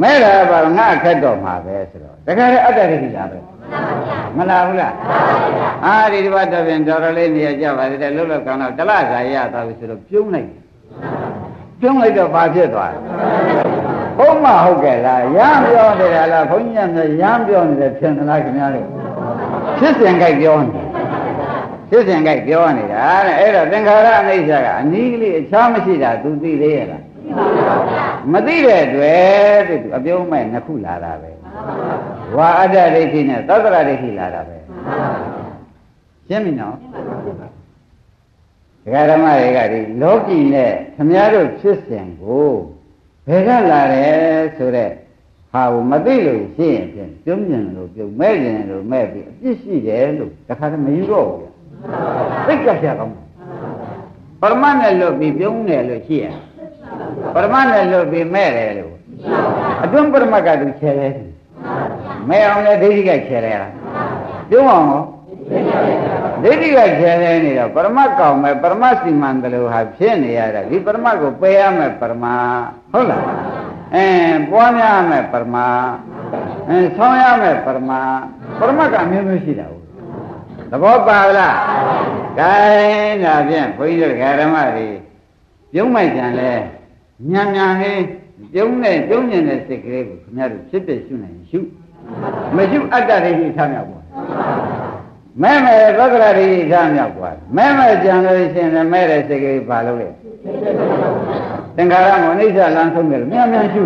မဲတာဘာငါခက်တော့မှာပဲဆိုတော့တခါတည်းအတ္တရိတိလာပဲမလားဘူးလားအာဒီဒီဘတ်တော့ပြန်တော်တော်လေးနေရကြပါသေးတယ်လှုပ်လှုပ်ကောင်းတော့တလစာရသွားပြီဆိုတော့ပြုံးလိုက် ပြုံးလိုက်တော့ဘာဖြစ်သွားလဲဘုံမဟုတ်ကဲ့လားရမ်းပြောနေတာလားဘုန်းကြီးများရမ်းပြောနေတယ်ဖြစ်သလားခင်ဗျားတို့ဖြစ်စဉ်ကြိုက်ပြောနေဖြစ်စဉ်ကြိုက်ပြောနေတာတဲ့အဲ့တော့သင်္ခါရအိဋ္ဌာကအနည်းကလေးအခြားမရှိတာသူသိသေးရဲ့လားမသိတဲ့အတွက်သူအပြုံးမဲ့နှစ်ခုလာတာပဲဝါအတ္တဒိဋ္ဌိနဲ့သတ္တရဒိဋ္ဌိလာတာပဲရှင်းပြီနော် ဒကာဓမ္မတွေကဒီလောကီနဲ့ခမည်းတော်ဖြစ်စဉ်ကိုဘယ်ကလာတယ်ဆိုတော့ဟာကိုမသိလို့ရှိရင်ဖြင့်ပြုံးကျင်လို့ပြုံးမဲ့ကျင်လို့မဲ့ပြီးအပြစ်ရှိတယ်လို့တခါတည်းမယူတော့ဘူးသိကြရကောင်းပရမတ်နဲ့လွတ်ပြီးပြုံးတယ်လို့ရှိရင်ပရမတ်နဲ့လွတ်ပြီးမဲ့တယ်လို့အတွင်းပရမတ်ကသူချဲတယ်မဲ့အောင်လည်းဒိဋ္ဌိကချဲတယ်လားပြုံးအောင်ရော ဒိဋ္ဌိကချဲတယ်နေတော့ပရမတ်ကောင်မဲ့ပရမတ်စီမံတယ်လို့ဟာဖြစ်နေရတာဒီပရမတ်ကိုပယ်ရမယ်ပရမဟုတ်လားအဲပွားများမယ်ပရမအဲဆောင်းရမယ်ပရမပရမတ်ကအမျိုးမျိုးရှိတာဟုတ်သဘောပါလားကဲဒါဖြင့်ဘုန်းကြီးတို့ဓမ္မတွေပြုံးမိုက်ကြံလဲညံညံလေးပြုံးနဲ့ပြုံးညင်တဲ့စိတ်ကလေးကိုခင်ဗျားတို့ဖြစ်ဖြစ်ရှုနိုင်ရှုမရှုအတ္တရိဋ္ဌာမြောက်ပါ မဲမဲသက္ကရာရိဋ္ဌာမြောက်ပါမဲမဲကြံလို့ရှိရင်မဲတဲ့စိတ်ကလေးပါလို့လေသင်္ခါရမအိဋ္ဌလမ်းဆုံးတယ်မြန်မြန်ရှု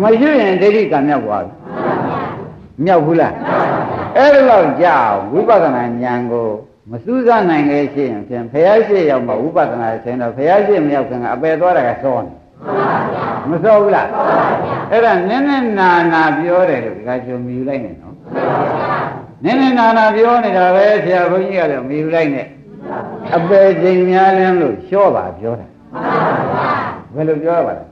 မရှုရင်ဒိဋ္ဌိကမြောက်သွားပြီမြောက်ဘူးလားအဲ့ဒါတော့ကြာဝိပဿနာဉာဏ်ကိုမစူးစမ်းနိုင်လေရှိရင်ဖြင့်ဖရာရှိရောက်မှဝိပဿနာဆင်းတော့ဖရာရှိမရောက်ခင်ကအပယ်သွားတာကစောနေမစောဘူးလားအဲ့ဒါနည်းနည်းနာနာပြောတယ်လို့ဒီကကြုံမြူလိုက်နေနော် နည်းနည်းနာနာပြောနေတာပဲဆရာဘုန်းကြီးကလည်းမြူလိုက်နေအပယ်ချိန်များလင်းလို့လျှော့ပါပြောတာဘယ်လိုပြောရပါလဲ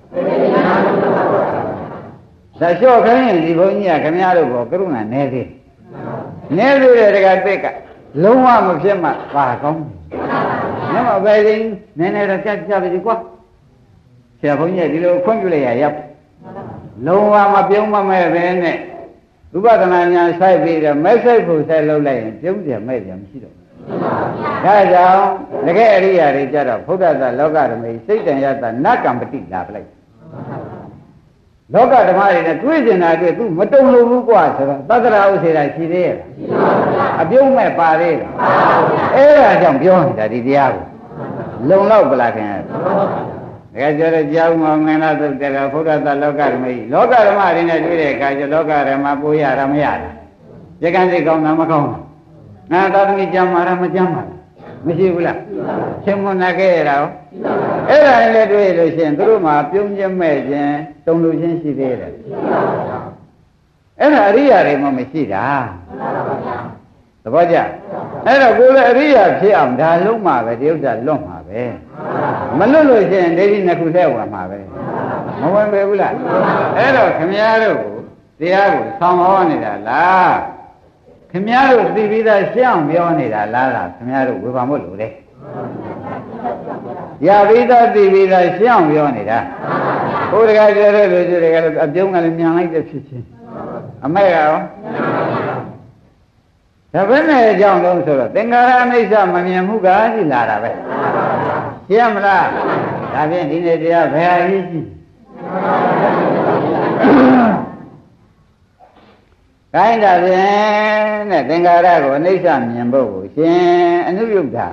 ဒါလျှော့ခိုင်းရင်ဒီဘုန်းကြီးကခင်ဗျားတို့ကကရုဏာနေသေးနေသေးတယ်တကတိတ်ကလုံးဝမဖြစ်မှပါကောင်းညမပဲရင်နည်းနည်းတော့ကြက်ကြပါစီကွာဆရာဘုန်းကြီးဒီလိုခွင့်ပြုလိုက်ရရပ်လုံးဝမပြုံးမမဲ့ပဲနဲ့ ဥပဒနာညာဆိုင်ပြီးတော့မဲ့ဆိုင်ဖို့ဆက်လုပ်လိုက်ရင်ပြုံးတယ်မဲ့တယ်မရှိတော့ဒါကြောင့်တကယ်အရိယာတွေကြတော့ဘုဒ္ဓသာလောကဓမ္မစိတ်တန်ရတာနတ်ကံပတိလာပလိုက်လောကဓမ္မတွေနဲ့တွေးကျင်တာတွေ့သူမတုံလို့ဘူးကွာဆိုတော့သတ္တရာဥစေတာရှိသေးရဲ့အပြုံးမဲ့ပါသေးလားအဲ့ဒါကြောင့်ပြောနေတာဒီတရားကိုလုံလောက်ပလားခင် ဗျာဒါကြတဲ့ကြောင်းမောင်ငန်းလာသုတ်တဲ့ကဘုရားသလောကဓမ္မကြီးလောကဓမ္မတွေနဲ့တွေ့တဲ့အခါကျလောကဓမ္မပိုးရတာမရတာရကန်းစိတ်ကောင်းတာမကောင်းဘူးငါသာသမီကြမ်းမာတာမကြမ်းပါဘူးမရှိဘူးလားရှင်မနာခဲ့ရတာရောအဲ့ဒါလည်းတွေ့လို့ရှိရင်သူတို့မှာပြုံးခြင်းမဲ့ခြင်းတုံလို့ခြင်းရှိသေးတယ်အဲ့ဒါအရိယာတွေမှမရှိတာသဘောကျအဲ့တော့ကိုယ်လည်းအရိယာဖြစ်အောင်ဒါလုံးမှာပဲဒီဥစ္စာလွတ်မှာပဲ မလွတ်လို့ရှိရင်ဒိဋ္ဌိနှစ်ခုတည်းဝင်မှာပဲမဝင်ပဲဘူးလားအဲ့တော့ခမည်းတော်ကိုတရားကိုဆောင်းဟောနေတာလားခမည်းတော်သိပြီးသားရှင်းအောင်ပြောနေတာလားလားခမည်းတော်ဝေဖန်ဖို့လိုတယ်ရပြီးသားသိပြီးသားရှင်းအောင်ပြောနေတာဘုရားပြောတဲ့လူတွေကတော့အပြုံးကလည်းမြန်လိုက်တဲ့ဖြစ်ချင်းအမေကရောဒါပဲနဲ့အကြောင်းလုံးဆိုတော့သင်္ခါရအိဋ္ဌမမြင်မှုကကြီးလာတာပဲ ရှင်းမလားဒါဒါဖြင့်ဒီနေ့တရားဘယ်အရေးကြီးကိုင်းတာဖြင့်တဲ့သင်္ခါရကိုအနိစ္စမြင်ဖို့ကိုရှင်အနုယုတ်တာ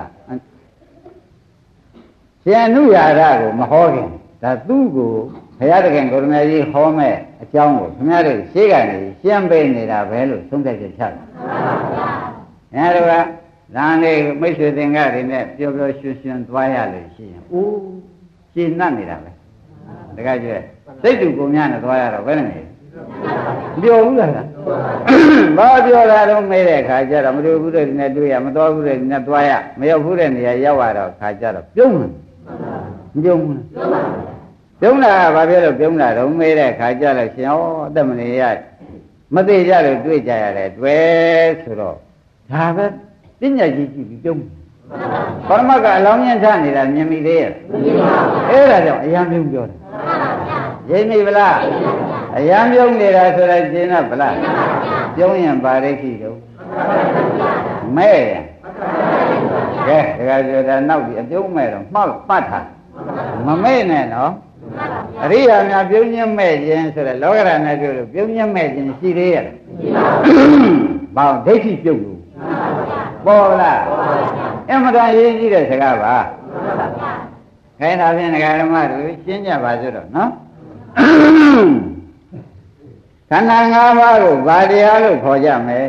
ရှင်အနုရာရကိုမဟောခင်ဒါသူ့ကိုဘုရားတခင်ကိုရမကြီးဟောမဲ့အကြောင်းကိုခင်ဗျားတို့ရှေ့ကနေရှင်းပေးနေတာပဲလို့သုံးသပ်ချက်ချတယ်။အဲဒါက လမ်းလေးမိတ်ဆွေသင်္ကတွေနဲ့ပျော်ပျော်ရွှင်ရွှင်သွားရလို့ရှိရင်အိုးရှင်းနှက်နေတာပဲ။တခါကျစိတ်တူကိုများနဲ့သွားရတော့ဘယ်နဲ့လဲ။ပြောဘူးလား။ဘာပြောတာတော့မေးတဲ့ခါကျတော့မတွေ့ဘူးတဲ့နဲ့တွေ့ရမတော်ဘူးတဲ့နဲ့သွားရမရောက်ဘူးတဲ့နေရာရောက်လာတော့ခါကျတော့ပြုံးတယ်။မပြုံးဘူးလား။ပြုံးတာကဘာပြောလို့ပြုံးတာတော့မေးတဲ့ခါကျတော့ရှင်ဩအသက်မနေရမသေးကြလို့တွေ့ကြရတယ်တွေ့ဆိုတော့ဒါပဲ ပညာကြီးကြည့်ပြီးပြုံးပရမတ်ကအလောင်းရင်ထားနေတာမြင်မိသေးရဲ့အဲ့ဒါကြောင့်အယံပြုံးပြောတယ်ရိပ်မိဗလားအယံပြုံးနေတာဆိုတော့ရှင်းတော့ဗလားပြုံးရင်ပါရိခိတော့မဲ့ရကဲဒါကြတာနောက်ပြီးအပြုံးမဲ့တော့မှတ်ပတ်ထားမမဲ့နဲ့နော်အရိယာများပြုံးညင်းမဲ့ခြင်းဆိုတော့လောကရဏနဲ့ပြောလို့ပြုံးညင်းမဲ့ခြင်းရှိသေးရဲ့ဘာဒိဋ္ဌိပြုတ်လို့ ပေါ်လားအမှန်တရားရေးကြည့်တဲ့စကားပါခိုင်းတာဖြင့်ဒကာဓမ္မတို့ရှင်းကြပါစို့တော့နော်ခန္ဓာ၅ပါးကိုဗာတရားလို့ခေါ်ကြမယ်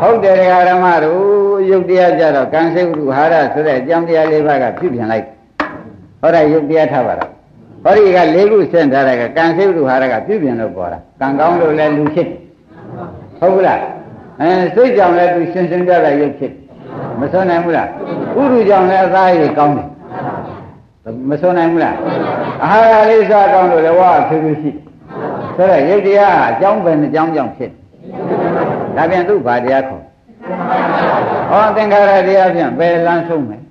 ဟုတ်တယ်ဒကာဓမ္မတို့ယုတ်တရားကြတော့ကံစိတ်ဝုဟာရဆိုတဲ့အကြောင်းတရားလေးပါးကပြုပြင်လိုက်ဟောတာယုတ်တရားထားပါတော့ဟောဒီက၄ခုဆင့်ထားတဲ့ကကံစိတ်ဝုဟာရကပြုပြင်လို့ပေါ်တာကံကောင်းလို့လည်းလူဖြစ်ဟုတ်ဘူးလား အဲစိတ်ကြောင့်လည်းသူရှင်းရှင်းပြတာရုပ်ဖြစ်မစွန့်နိုင်ဘူးလားဥရုကြောင့်လည်းအသားရည်ကောင်းတယ်မစွန့်နိုင်ဘူးလားအာဟာရလေးစားကောင်းလို့လည်းဝါဖြူဖြူရှိဆိုတော့ရုပ်တရားအကြောင်းပဲအကြောင်းကြောင့်ဖြစ်ဒါပြန်သူ့ဘာတရားခေါ်ဟောသင်္ခါရတရားဖြင့်ဘယ်လမ်းဆုံးမယ်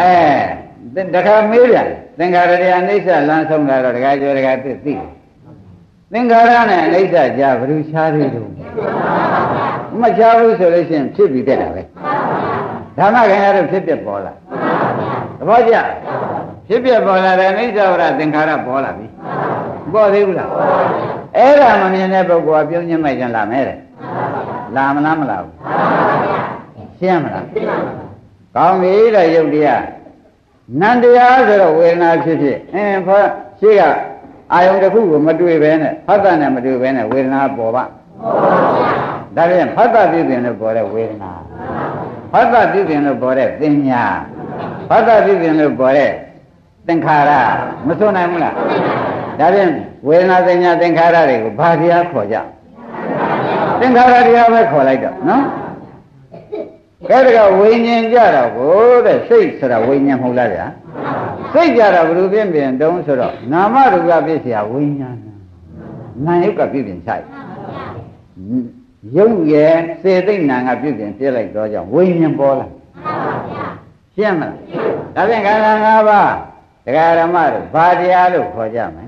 အဲတခါမေးပြန်သင်္ခါရတရားအိဋ္ဌလမ်းဆုံးတာတော့တခါကျော်တခါသိသိ သင်္ခါရနဲ့အိဋ္ဌကြဘယ်လိုရှားသေးလို့မရှားဘူးဆိုလို့ရှိရင်ဖြစ်ပြီးတက်တာပဲဓမ္မခင်ရတော့ဖြစ်ပြပေါ်လာသဘောကျဖြစ်ပြပေါ်လာတယ်အိဋ္ဌဝရသင်္ခါရပေါ်လာပြီပေါ်သေးဘူးလားအဲ့ဒါမမြင်တဲ့ပုဂ္ဂိုလ်ကပြုံးညင်းမဲ့ကြလာမယ်တဲ့လာမလားမလာဘူးရှင်းမလားကောင်းပြီတဲ့ယုတ်တရားနန္တရားဆိုတော့ဝေဒနာဖြစ်ဖြစ်အင်းဖောရှိက အာယုံတစ်ခုကိုမတွေ့ဘဲနဲ့ဖတ်တာနဲ့မတွေ့ဘဲနဲ့ဝေဒနာပေါ်ပါဒါပြန်ဖတ်တာပြုပြင်လို့ပေါ်တဲ့ဝေဒနာဖတ်တာပြုပြင်လို့ပေါ်တဲ့သင်ညာဖတ်တာပြုပြင်လို့ပေါ်တဲ့သင်္ခါရမစွနိုင်ဘူးလားဒါပြန်ဝေဒနာသင်ညာသင်္ခါရတွေကိုဘာတရားခေါ်ကြသင်္ခါရတရားပဲခေါ်လိုက်တော့နော်ကဲဒါကဝိညာဉ်ကြတော့ကိုတဲ့စိတ်ဆိုတာဝိညာဉ်မဟုတ်လားဗျာ စိတ်ကြတော့ဘယ်လိုပြင်ပြင်တုံးဆိုတော့နာမရူပပြည့်စရာဝိညာဏနာယုတ်ကပြုပြင်ချလိုက်ယုတ်ရဲ့စေသိဏကပြုပြင်ပြလိုက်တော့ကြောင့်ဝိညာဉ်ပေါ်လာရှင်းမလားဒါဖြင့်ခန္ဓာ၅ပါးတရားဓမ္မတို့ဘာတရားလို့ခေါ်ကြမလဲ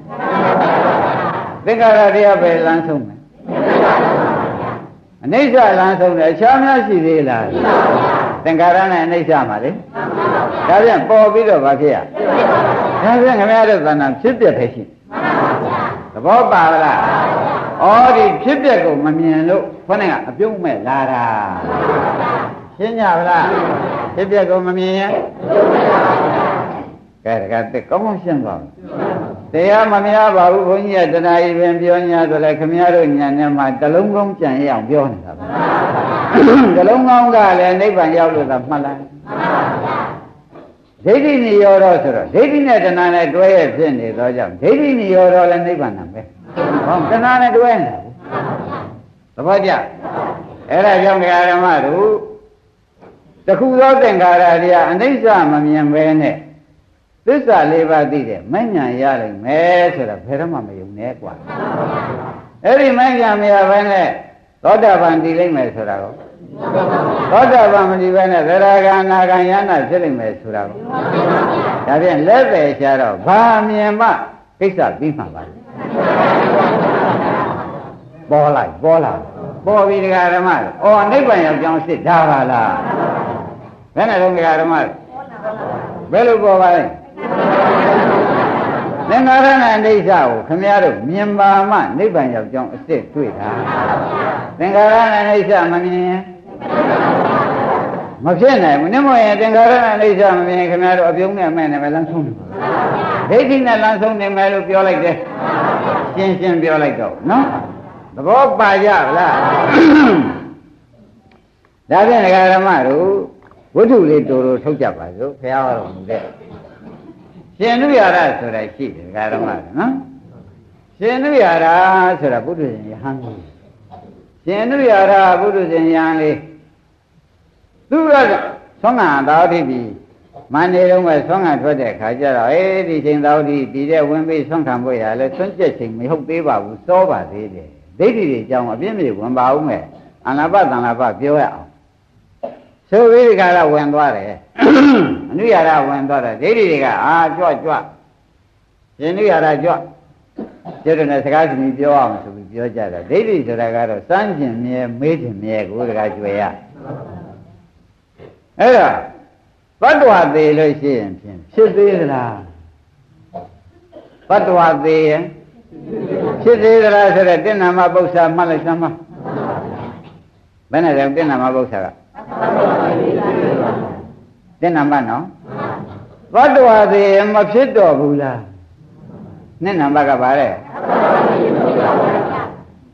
သင်္ခါရတရားပဲလမ်းဆုံးမယ်အနိစ္စလမ်းဆုံးတယ်အခြားများရှိသေးလားမရှိပါဘူး သင်္ခါရနဲ့အနိစ္စမှာလေဒါပြန်ပေါ်ပြီးတော့ဘာဖြစ်ရဒါပြန်ခင်ဗျားတို့သဏ္ဍာန်ဖြစ်ပြပဲရှိသဘောပါလားဩဒီဖြစ်ပြကိုမမြင်လို့ခொနဲ့ကအပြုံးမဲ့လာတာရှင်းကြပါလားဖြစ်ပြကိုမမြင်ရင်ကဲဒါကတက်ကောင်းကောင်းရှင်းပါဦးတရားမများပါဘူးဘုန်းကြီးကတဏှာကြီးပင်ပြောညာဆိုလဲခမည်းတော်ညာနဲ့မှတလုံးကောင်းကြံရအောင်ပြောနေတာပဲ တလုံးကောင်းကလည်းနိဗ္ဗာန်ရောက်လို့သာမှတ်လိုက်ဒိဋ္ဌိနိရောဓဆိုတော့ဒိဋ္ဌိနဲ့တဏှာနဲ့တွဲရဖြစ်နေသောကြောင့်ဒိဋ္ဌိနိရောဓလည်းနိဗ္ဗာန်ပဲဟောတဏှာနဲ့တွဲနေတာသဘောကျအဲ့ဒါကြောင့်ဓမ္မတို့တခုသောသင်္ခါရတရားအနိစ္စမမြင်ပဲနဲ့သစ္စာလေးပါးသိတယ်မဉ္ဇဏ်ရလိမ့်မယ်ဆိုတော့ဘယ်တော့မှမယုံနဲ့ကွာအဲ့ဒီမဉ္ဇဏ်မရဘဲနဲ့သောတာပန်တည်လိမ့်မယ်ဆိုတာကို သောတာပန်မတည်ဘဲနဲ့သရဂာနာဂံယနာဖြစ်လိမ့်မယ်ဆိုတာကိုဒါဖြင့်လက်ပဲရှားတော့ဘာမြင်မှကိစ္စပြီးမှပါလေပေါ်လိုက်ပေါ်လာပေါ်ပြီတရားဓမ္မဩနိဗ္ဗာန်ရောက်ကြောင်းစစ်ဒါပါလားဘယ်နဲ့တော့တရားဓမ္မဩဘယ်လိုပေါ်ပါလဲသင်္ခါရနဲ့အိဋ္ဌကိုခမည်းတော်မြင်ပါမှနိဗ္ဗာန်ရောက်ကြောင်းအစ်စ်တွေ့တာသင်္ခါရနဲ့အိဋ္ဌမမြင်ရင် မဖြစ်နိုင်ဘူးနင့်မရင်သင်္ခါရနဲ့အိဋ္ဌမမြင်ခင်ဗျားတို့အပြုံးနဲ့အမဲ့နဲ့ပဲလမ်းဆုံးနေပါဒိဋ္ဌိနဲ့လမ်းဆုံးနေမယ်လို့ပြောလိုက်တယ်ရှင်းရှင်းပြောလိုက်တော့နော်သဘောပါကြလားဒါဖြင့်ဒကာဓမ္မတို့ဝိတ္ထုလေးတူတူထုတ်ကြပါစို့ဘုရားဟောတော်မူတဲ့ရှင်နုရရဆိုတာရှိတယ်ဒကာဓမ္မတွေနော်ရှင်နုရရဆိုတာပုထုဇဉ်ယဟန်ကြီးရှင်နုရရပုထုဇဉ်ယဟန်လေး သူကသောငါသာတိပြီမန္တေတုန်းကဆွမ်းခံထွက်တဲ့ခါကျတော့အေးဒီချိန်သာတိဒီတဲ့ဝင်ပြီးဆွမ်းခံဖို့ရလဲဆွမ်းကျက်ချိန်မဟုတ်သေးပါဘူးစောပါသေးတယ်ဒိဋ္ဌိတွေအကြောင်းအပြည့်မြေဝင်ပါဦးမယ်အနာပတန်လာပပြောရအောင်ဆိုပြီးဒီကရဝင်သွားတယ်အနုရရဝင်သွားတယ်ဒိဋ္ဌိတွေကအာကြွကြွရှင်နုရရကြွကျတော့လည်းစကားသမီးပြောအောင်ဆိုပြီးပြောကြတာဒိဋ္ဌိဆိုတာကတော့စမ်းကျင်မြဲမေးကျင်မြဲကိုတကားကြွယ်ရ အဲ့ဒါဘတ်တော်သေးလို့ရှိရင်ဖြင့်ဖြစ်သေးသလားဘတ်တော်သေးရင်ဖြစ်သေးသလားဆိုတော့တဏ္ဍာမပု္ပ္ပာမှတ်လိုက်စမ်းမဘယ်နဲ့လဲတဏ္ဍာမပု္ပ္ပာကတဏ္ဍာမနော်ဘတ်တော်သေးရင်မဖြစ်တော့ဘူးလားနှစ်နံပါတ်ကပါလေ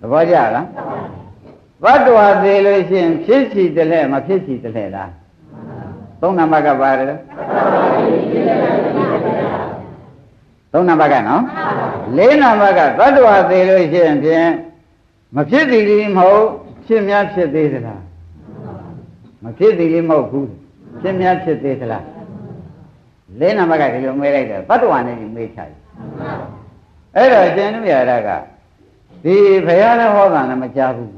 သဘောကျလားဘတ်တော်သေးလို့ရှိရင်ဖြစ်စီတယ်လဲမဖြစ်စီတယ်လဲလား သုံးနံပါတ်ကပါတယ်သုံးနံပါတ်ကနော်လေးနံပါတ်ကသတ္တဝါသေးလို့ရှိရင်ဖြင့်မဖြစ်သည်လေးမဟုတ်ဖြစ်များဖြစ်သေးသလားမဖြစ်သည်လေးမဟုတ်ဘူးဖြစ်များဖြစ်သေးသလားလေးနံပါတ်ကဒီလိုမေးလိုက်တယ်သတ္တဝါနဲ့ဒီမေးချတယ်အဲ့တော့ရှင်တို့ရတာကဒီဘုရားလည်းဟောတာလည်းမကြားဘူး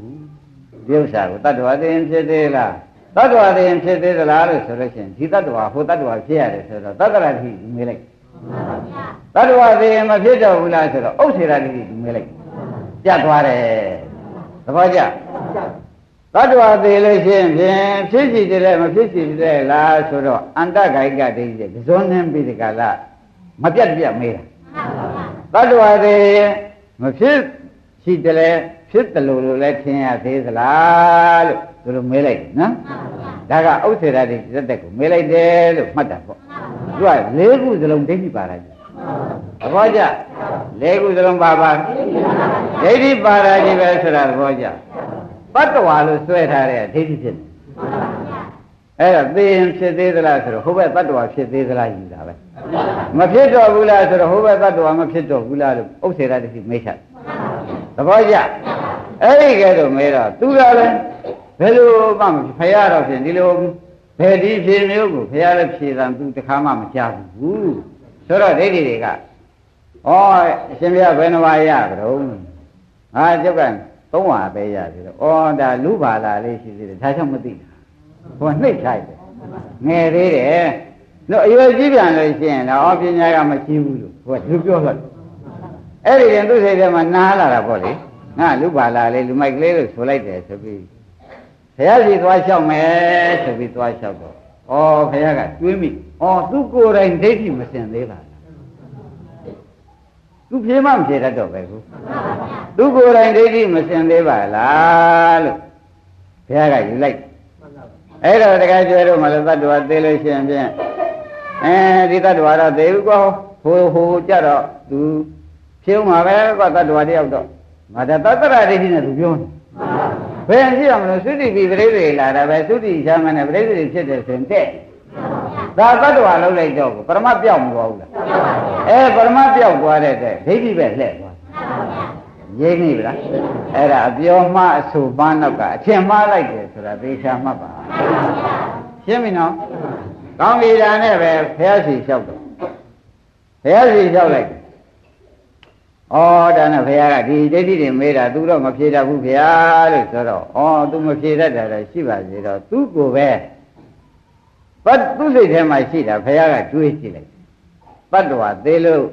ဒီဥစ္စာကိုတတ္တဝါသိရင်ဖြစ်သေးလား တတ္တဝါတည်းဖြစ်သေးသလားလို့ဆိုလို့ရှိရင်ဒီတတ္တဝါဟိုတတ္တဝါဖြစ်ရတယ်ဆိုတော့တတ္တရတိမေးလိုက်တတ္တဝါတည်းမဖြစ်တော့ဘူးလားဆိုတော့ဥစ္စေရတိမေးလိုက်ပြတ်သွားတယ်သဘောကျတတ္တဝါသေးလို့ရှိရင်ဖြင့်ဖြစ်စီတယ်မဖြစ်စီတယ်လားဆိုတော့အန္တဂိုက်ကဒိဋ္ဌိကဇွန်နှင်းပြီးဒီကလာမပြတ်ပြတ်မေးတာတတ္တဝါသေးမဖြစ်ရှိတယ် ဖြစ်တယ်လို့လည်းထင်ရသေးသလားလို့သူတို့မေးလိုက်နော်ဒါကဥစ္စေရတိဇက်တက်ကိုမေးလိုက်တယ်လို့မှတ်တာပေါ့သူကလေးခုစလုံးဒိဋ္ဌိပါလိုက်သဘောကျလေးခုစလုံးပါပါဒိဋ္ဌိပါရကြီးပဲဆိုတာသဘောကျပတ္တဝါလို့ဆွဲထားတဲ့ဒိဋ္ဌိဖြစ်တယ်အဲ့ဒါသိရင်ဖြစ်သေးသလားဆိုတော့ဟိုဘက်တ attva ဖြစ်သေးသလားယူတာပဲမဖြစ်တော့ဘူးလားဆိုတော့ဟိုဘက်တ attva မဖြစ်တော့ဘူးလားလို့ဥစ္စေရတိမေးချက် သဘောကျအဲ့ဒီကဲတော့မေးတော့သူကလည်းဘယ်လိုမှမဖရတော့ဖြင့်ဒီလိုဘယ်ဒီဖြေမျိုးကိုဖရလည်းဖြေတာသူတခါမှမကြားဘူးဆိုတော့ဒိဋ္ဌိတွေကဩအရှင်ဘုရားဘယ်နှပါရကြတော့ဟာကျုပ်ကသုံးပါပဲရပြီတော့ဩဒါလူပါလာလေးရှိသေးတယ်ဒါကြောင့်မသိတာဟိုနှိပ်ထိုက်တယ်ငယ်သေးတယ်လို့အရွယ်ကြီးပြန်လို့ရှိရင်တော့ပညာကမရှိဘူးလို့ဟိုကလူပြောလိုက် အဲ့ဒီရင်သူ့စိတ်ထဲမှာနားလာတာပေါ့လေငါလူပါလာလေးလူမိုက်ကလေးလို့ဆိုလိုက်တယ်ဆိုပြီးဘုရားစီသွားလျှောက်မယ်ဆိုပြီးသွားလျှောက်တော့ဩဘုရားကတွေးမိဩသူကိုယ်တိုင်ဒိဋ္ဌိမစင်သေးပါလားသူဖြေမှမဖြေတတ်တော့ပဲခုသူကိုယ်တိုင်ဒိဋ္ဌိမစင်သေးပါလားလို့ဘုရားကယူလိုက်အဲ့တော့တခါကျွဲတော့မလို့တတ္တဝါသေးလို့ရှိရင်ဖြင့်အဲဒီတတ္တဝါတော့သေးဘူးကောဟိုဟိုကြတော့သူ ဖြေဦးမှာပဲကောတတ္တဝါတယောက်တော့ငါတတ္တရဒိဋ္ဌိနဲ့သူပြောနေဘယ်ရှိအောင်လို့သုတိပိပရိသေလာတာပဲသုတိရှားမနဲ့ပရိသေဖြစ်တယ်ဆိုရင်တဲ့ဒါတတ္တဝါလုံးလိုက်တော့ပရမပြောက်မသွားဘူးလားအဲပရမပြောက်သွားတဲ့တဲ့ဒိဋ္ဌိပဲလှည့်သွားရိပ်နေပြီလားအဲ့ဒါအပြောမှအဆိုပန်းတော့ကအထင်မှားလိုက်တယ်ဆိုတာသေချာမှတ်ပါရှင်းပြီနော်ကောင်းပြီဒါနဲ့ပဲဖះစီလျှောက်တော့ဖះစီလျှောက်လိုက် ဩဒါနဲ့ဘုရားကဒီဒိဋ္ဌိတွေမေးတာ तू တော့မဖြေတတ်ဘူးဗျာလို့ဆိုတော့ဩ तू မဖြေတတ်တာတော့ရှိပါစေတော့ तू ကိုပဲဘတ်သူ့စိတ်ထဲမှာရှိတာဘုရားကတွေးကြည့်လိုက်တတ္တဝါသေးလို့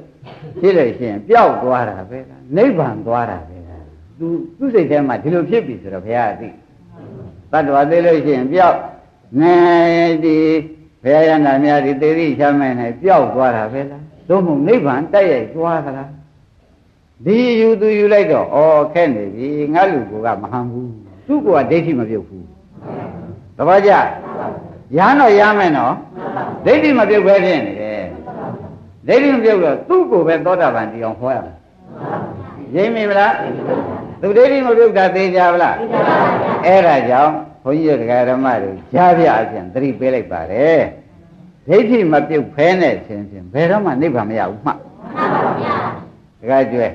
ဖြစ်လို့ရှိရင်ပျောက်သွားတာပဲလားနိဗ္ဗာန်သွားတာပဲလား तू သူ့စိတ်ထဲမှာဒီလိုဖြစ်ပြီဆိုတော့ဘုရားကသိတတ္တဝါသေးလို့ရှိရင်ပျောက်နေဒီ ဘယ်ရနာများဒီသေတိချမ်းမဲ့နဲ့ပျောက်သွားတာပဲလားသို့မဟုတ်နိဗ္ဗာန်တိုက်ရိုက်သွားသလား ဒီယူသူယူလိုက်တော့ဩခက်နေပြီငါလူကမဟန်ဘူးသူ့ကဒိဋ္ဌိမပြုတ်ဘူးတပည့်ကြရဟန်းတော့ရမယ်နော်ဒိဋ္ဌိမပြုတ်ပဲဖြစ်နေတယ်ဒိဋ္ဌိမပြုတ်တော့သူ့ကိုပဲသောတာပန်တရားဟောရမယ်ရိမ့်မိဗလားသူဒိဋ္ဌိမပြုတ်တာသိကြဗလားအဲ့ဒါကြောင့်ဘုန်းကြီးတို့တရားဓမ္မတွေကြားပြအပြင်သတိပေးလိုက်ပါတယ်ဒိဋ္ဌိမပြုတ်ဖဲနဲ့ချင်းချင်းဘယ်တော့မှနိဗ္ဗာန်မရဘူးမှတ်တခါကျွဲ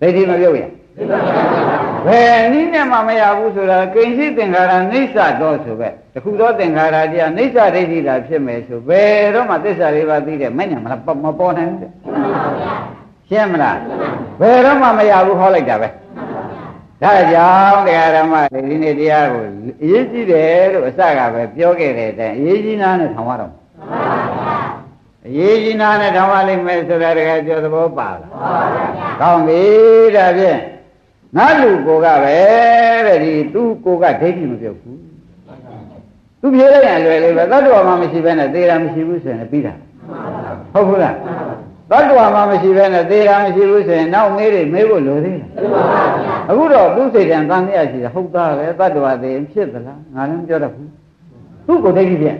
ဒိဋ္ဌိမပြုတ်ရင်ဘယ်နည်းနဲ့မှမရဘူးဆိုတာကိဉ္စီသင်္ခါရအိဋ္ဌတော်ဆိုပဲတခုသောသင်္ခါရတရားအိဋ္ဌဒိဋ္ဌိသာဖြစ်မယ်ဆိုဘယ်တော့မှသစ္စာလေးပါးသိတဲ့မဉ္ဇဏ်မလားမပေါ်နိုင်ဘူးရှင်းမလားဘယ်တော့မှမရဘူးဟောလိုက်တာပဲဒါကြောင့်တရားဓမ္မတွေဒီနေ့တရားကိုအရေးကြီးတယ်လို့အစကပဲပြောခဲ့တဲ့အတိုင်းအရေးကြီးနာနဲ့ထောင်ရတော့ အရေးကြီးနာနဲ့ထောင်ရလိမ့်မယ်ဆိုတာတကယ်ပြောသဘောပါလားကောင်းပြီဒါဖြင့်ငါလူကိုကပဲတဲ့ဒီသူ့ကိုကဒိဋ္ဌိမပြုတ်ဘူးသူပြေးလိုက်ရင်လွယ်လေးပဲသတ္တဝါမှမရှိဘဲနဲ့သေတာမရှိဘူးဆိုရင်ပြီးတာဟုတ်ဘူးလားသတ္တဝါမှမရှိဘဲနဲ့သေတာမရှိဘူးဆိုရင်နောက်မေးတွေမေးဖို့လိုသေးလားအခုတော့သူ့စိတ်တန်တန်ရရှိတာဟုတ်သားပဲသတ္တဝါသေဖြစ်သလားငါလည်းမပြောတတ်ဘူးသူ့ကိုဒိဋ္ဌိဖြစ်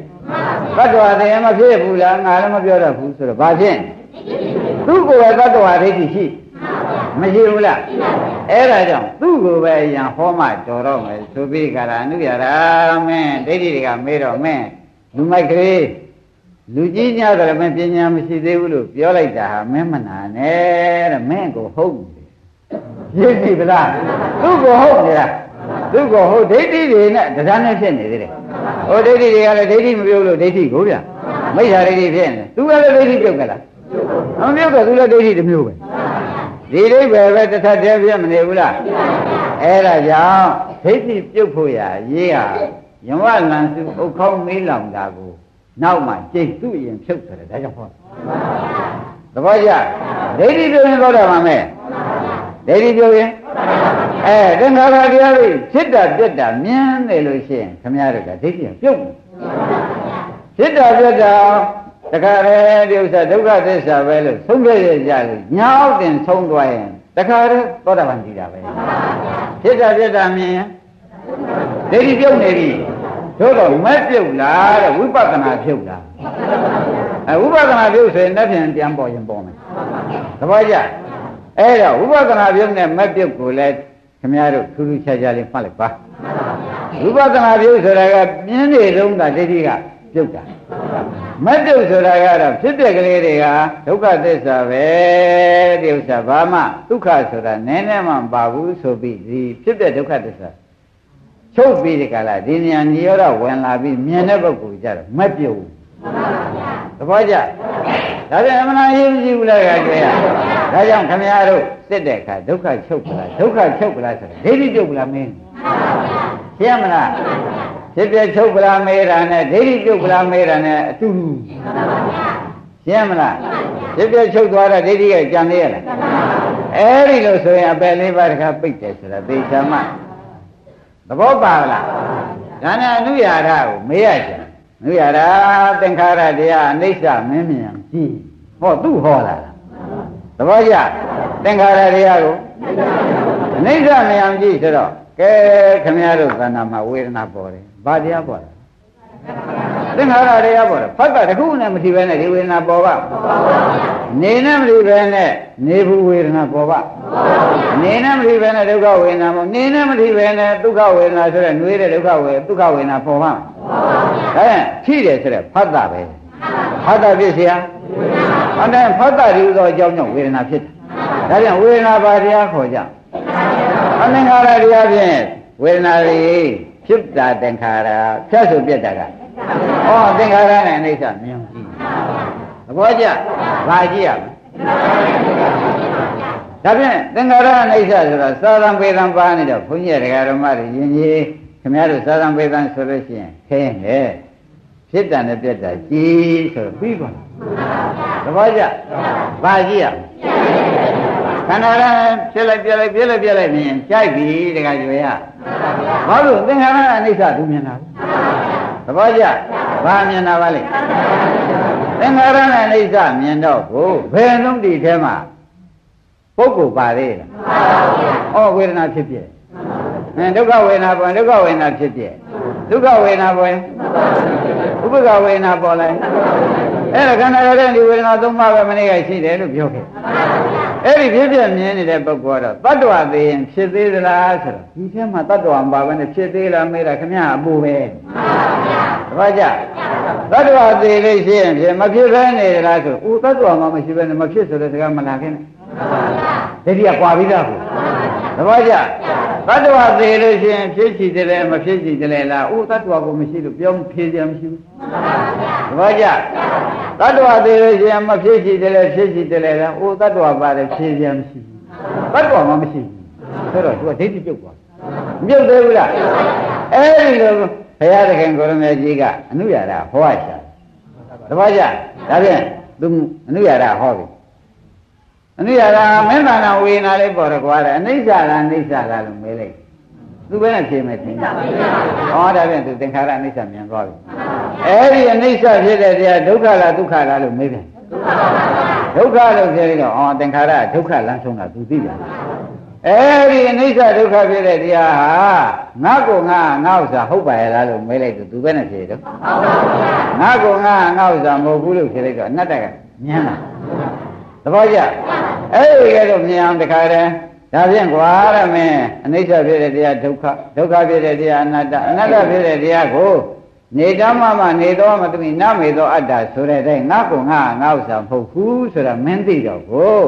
သတ္တဝါသေမဖြစ်ဘူးလားငါလည်းမပြောတတ်ဘူးဆိုတော့ဘာဖြစ်သူ့ကိုယ်ပဲသတ္တဝါဒိဋ္ဌိရှိမရှိဘူးလားအဲ့ဒါကြောင့်သူ့ကိုပဲအရင်ဟောမှတော်တော့မယ်ဆိုပြီးကြတာအနုရတာမင်းဒိဋ္ဌိတွေကမေးတော့မင်းလူမိုက်ကလေးလူကြီးညတယ်မင်းပညာမရှိသေးဘူးလို့ပြောလိုက်တာဟာမင်းမနာနဲ့တဲ့မင်းကိုဟုတ်တယ်ရည်ပြီဗလားသူ့ကိုဟုတ်နေတာ သူ့ကိုဟုတ်ဒိဋ္ဌိတွေနဲ့တရားနဲ့ဖြစ်နေသေးတယ်ဟိုဒိဋ္ဌိတွေကလည်းဒိဋ္ဌိမပြုတ်လို့ဒိဋ္ဌိကိုဗျမိစ္ဆာဒိဋ္ဌိဖြစ်နေသူကလည်းဒိဋ္ဌိပြုတ်ကြလားမပြုတ်တော့သူလည်းဒိဋ္ဌိတစ်မျိုးပဲဒီဒိဋ္ဌိပဲတစ်ထပ်တည်းပြမနေဘူးလားအဲ့ဒါကြောင့်ဒိဋ္ဌိပြုတ်ဖို့ရရေးဟာယဝလန်စုဥခေါင်းမေးလောင်တာကိုနောက်မှကျိတ်သူ့ရင်ဖြုတ်တယ်ဒါကြောင့်ဟောသဘောကျဒိဋ္ဌိပြုတ်ရင်သောတာပန်မဲ့ ဒိဋ္ဌိပြုတ်ရင်အဲသင်္ခါရတရားတွေဖြစ်တာပြက်တာမြင်တယ်လို့ရှိရင်ခမည်းတော်ကဒိဋ္ဌိပြုတ်ဖြစ်တာပြက်တာတခါလေဒီဥစ္စာဒုက္ခသစ္စာပဲလို့ဆုံးဖြတ်ရကြလို့ညာောက်တင်ဆုံးသွားရင်တခါလေသောတာပန်ကြည့်တာပဲဖြစ်တာပြက်တာမြင်ရင်ဒိဋ္ဌိပြုတ်နေပြီတို့တော့မက်ပြုတ်လားတဲ့ဝိပဿနာပြုတ်လားအဲဝိပဿနာပြုတ်ဆိုရင်လက်ဖြင့်ပြန်ပေါ်ရင်ပေါ်မယ်သဘောကျ အဲ့တော့ဝိပဿနာပြုတ်နဲ့မက်ပြုတ်ကိုလည်းခင်ဗျားတို့ထူးထူးခြားခြားလေးမှတ်လိုက်ပါဝိပဿနာပြုတ်ဆိုတာကမြင်းနေလုံးတာဒိဋ္ဌိကပြုတ်တာမက်ပြုတ်ဆိုတာကတော့ဖြစ်ပျက်ကလေးတွေကဒုက္ခသစ္စာပဲဒီဥစ္စာဘာမှဒုက္ခဆိုတာနည်းနည်းမှမပါဘူးဆိုပြီးဒီဖြစ်ပျက်ဒုက္ခသစ္စာချုပ်ပြီးဒီကလာဒီဉာဏ်ညရောတော့ဝင်လာပြီးမြင်တဲ့ပုဂ္ဂိုလ်ကြတော့မက်ပြုတ်ဘူး သဘောကျဒါပြန်အမှန်အရေးမရှိဘူးလားကကြွေးရဒါကြောင့်ခမည်းတော်စစ်တဲ့အခါဒုက္ခချုပ်ကလားဒုက္ခချုပ်ကလားဆိုတော့ဒိဋ္ဌိချုပ်ကလားမင်းရှင်းမလားဖြစ်ပြချုပ်ကလားမေးတာနဲ့ဒိဋ္ဌိချုပ်ကလားမေးတာနဲ့အတူတူရှင်းမလားဖြစ်ပြချုပ်သွားတော့ဒိဋ္ဌိကကြံနေရလားအဲ့ဒီလိုဆိုရင်အပယ်လေးပါးတခါပိတ်တယ်ဆိုတာသေချာမှသဘောပါလားဒါနဲ့အနုရာဓကိုမေးရချင် အနုရာဓသင်္ခါရတရားအနိစ္စမင်းမြန်ကြည့်ဟောသူ့ဟောလာတာသဘောကျသင်္ခါရတရားကိုအနိစ္စမမြန်ကြည့်ဆိုတော့ကဲခမရတို့သဏ္ဍာန်မှာဝေဒနာပေါ်တယ်ဘာတရားပေါ်လဲ သင်္ခါရတရားပေါ်တယ်ဖတ်တာတခုနဲ့မထီပဲနဲ့ဒီဝေဒနာပေါ်ပါနေနဲ့မထီပဲနဲ့နေဘူးဝေဒနာပေါ်ပါနေနဲ့မထီပဲနဲ့ဒုက္ခဝေဒနာပေါ်နေနဲ့မထီပဲနဲ့ဒုက္ခဝေဒနာဆိုတဲ့နှွေးတဲ့ဒုက္ခဝေဒုက္ခဝေဒနာပေါ်ပါအဲဖြည့်တယ်ဆိုတဲ့ဖတ်တာပဲဖတ်တာဖြစ်เสียအဲ့ဒါဖတ်တာဒီဥသောအကြောင်းကြောင့်ဝေဒနာဖြစ်တယ်ဒါကြောင့်ဝေဒနာဘာတရားခေါ်ကြအသင်္ခါရတရားဖြင့်ဝေဒနာတွေဖြစ်တာသင်္ခါရဖြတ်ဆိုပြက်တာက ဩသင်္ခါရနဲ့အိဋ္ဌမြင်ကြည့်သဘောကျဘာကြည့်ရမလဲဒါဖြင့်သင်္ခါရအိဋ္ဌဆိုတာသာသံပေသံပါနေတော့ဘုန်းကြီးတရားဓမ္မတွေယဉ်ကြီးခင်ဗျားတို့သာသံပေသံဆိုလို့ရှိရင်ခဲနေဖြစ်တာနဲ့ပြက်တာကြည်ဆိုတော့ပြီးပါသဘောကျဘာကြည့်ရခန္ဓာရဖြစ်လိုက်ပြက်လိုက်ပြက်လိုက်ပြက်လိုက်မြင်ကြိုက်ပြီတခါကျွေရဘာလို့သင်္ခါရအနိစ္စသူမြင်တာ သဘောကျဘဘာမြင်တာပါလဲသင်္ခါရနဲ့အိဋ္ဌမြင်တော့ကိုဘယ်လုံးဒီထဲမှာပုဂ္ဂိုလ်ပါသေးလားဩဝေဒနာဖြစ်ဖြစ်အဲဒုက္ခဝေဒနာပေါ်ဒုက္ခဝေဒနာဖြစ်ဖြစ်ဒုက္ခဝေဒနာပေါ်ဥပ္ပကဝေဒနာပေါ်လိုက်အဲ့ဒါခန္ဓာရတဲ့ဒီဝေဒနာသုံးပါးပဲမနေ့ကရှိတယ်လို့ပြောခဲ့ အဲ့ဒီဖြစ်ဖြစ်မြင်နေတဲ့ပုဂ္ဂိုလ်ကတော့တတ္တဝသေးရင်ဖြစ်သေးသလားဆိုတော့ဒီထဲမှာတတ္တဝမပါဘဲနဲ့ဖြစ်သေးလားမေးတာခမရအပူပဲတပတ်ကြတတ္တဝသေးလို့ရှိရင်ဖြစ်မဖြစ်ဘဲနေသလားဆိုဦးတတ္တဝမှမရှိဘဲနဲ့မဖြစ်ဆိုတဲ့စကားမလာခင်နဲ့ဒိဋ္ဌိကကွာပြီးသားကိုတပတ်ကြတတ္တဝသေးလို့ရှိရင်ဖြစ်ချည်တယ်မဖြစ်ချည်တယ်လားဦးတတ္တဝကိုမရှိလို့ပြောဖြေစရာမရှိဘူးတပတ်ကြ တတ္တဝသေးလို့ရှိရင်မဖြစ်ချည်တယ်ဖြစ်ချည်တယ်လားဦးတတ္တဝပါတယ်ဖြေစရာမရှိဘူးတတ္တဝမှမရှိဘူးဆိုတော့သူကဒိဋ္ဌိပြုတ်သွားမြုပ်သေးဘူးလားအဲ့ဒီလိုဘုရားသခင်ကိုရမေကြီးကအနုရတာဟောရရှာတပတ်ကြဒါဖြင့်သူအနုရတာဟောပြီအနိစ္စကမင်းသာနာဝေနာလေးပေါ်တော့ကွာတယ်အနိစ္စကအနိစ္စကလို့မေးလိုက် သူပဲနဲ့ဖြေမယ်ထင်တာဟောဒါဖြင့်သူသင်္ခါရအနိစ္စမြင်သွားပြီအဲ့ဒီအနိစ္စဖြစ်တဲ့တရားဒုက္ခလားဒုက္ခလားလို့မေးပြန်ဒုက္ခလို့ပြောပြီးတော့အော်သင်္ခါရဒုက္ခလမ်းဆုံးတာသူသိတယ်အဲ့ဒီအနိစ္စဒုက္ခဖြစ်တဲ့တရားဟာငါ့ကိုငါငါ့ဥစ္စာဟုတ်ပါရဲ့လားလို့မေးလိုက်တော့သူပဲနဲ့ဖြေတော့ငါ့ကိုငါငါ့ဥစ္စာမဟုတ်ဘူးလို့ဖြေလိုက်တော့အနတ္တကမြင်လားသဘောကျအဲ့ဒီကဲတော့မြင်အောင်တခါတည်း ဒါဖြင့်ကွာရမင်းအနိစ္စဖြစ်တဲ့တရားဒုက္ခဒုက္ခဖြစ်တဲ့တရားအနတ္တအနတ္တဖြစ်တဲ့တရားကိုနေတမမနေတော့မတမိနမေသောအတ္တဆိုတဲ့အတိုင်းငါ့ကိုငါငါဥစ္စာမဟုတ်ဘူးဆိုတာမင်းသိတော့ကို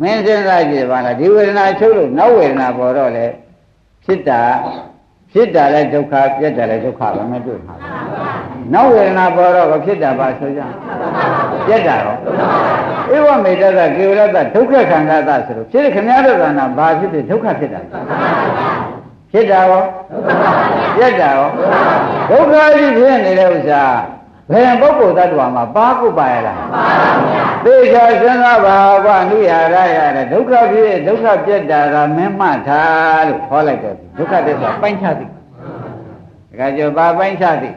မင်းစဉ်းစားကြည့်ပါလားဒီဝေဒနာချုပ်လို့နောက်ဝေဒနာပေါ်တော့လေဖြစ်တာဖြစ်တာလဲဒုက္ခပြက်တာလဲဒုက္ခပဲမတွေ့ပါဘူးနောက်ဝေဒနာပေါ်တော့ဖြစ်တာပါဆိုကြ ပြက်တာရောဧဝမေတ္တကကေဝရတဒုက္ခခန္ဓာသဆိုလို့ဖြစ်တဲ့ခင်ဗျားတို့ကနာဘာဖြစ်ဖြစ်ဒုက္ခဖြစ်တာဖြစ်တာရောပြက်တာရောဒုက္ခကြီးဖြစ်နေတဲ့ဥစ္စာဘယ်ပုဂ္ဂိုလ်သတ္တဝါမှာပါကုပါရလားသေချာစဉ်းစားပါဘအနုရရရတဲ့ဒုက္ခဖြစ်ဒုက္ခပြက်တာကမင်းမှတ်ထားလို့ခေါ်လိုက်တော့ဒုက္ခတစ္ဆာပိုင်းခြားသည်ဒါကြပါပိုင်းခြားသည်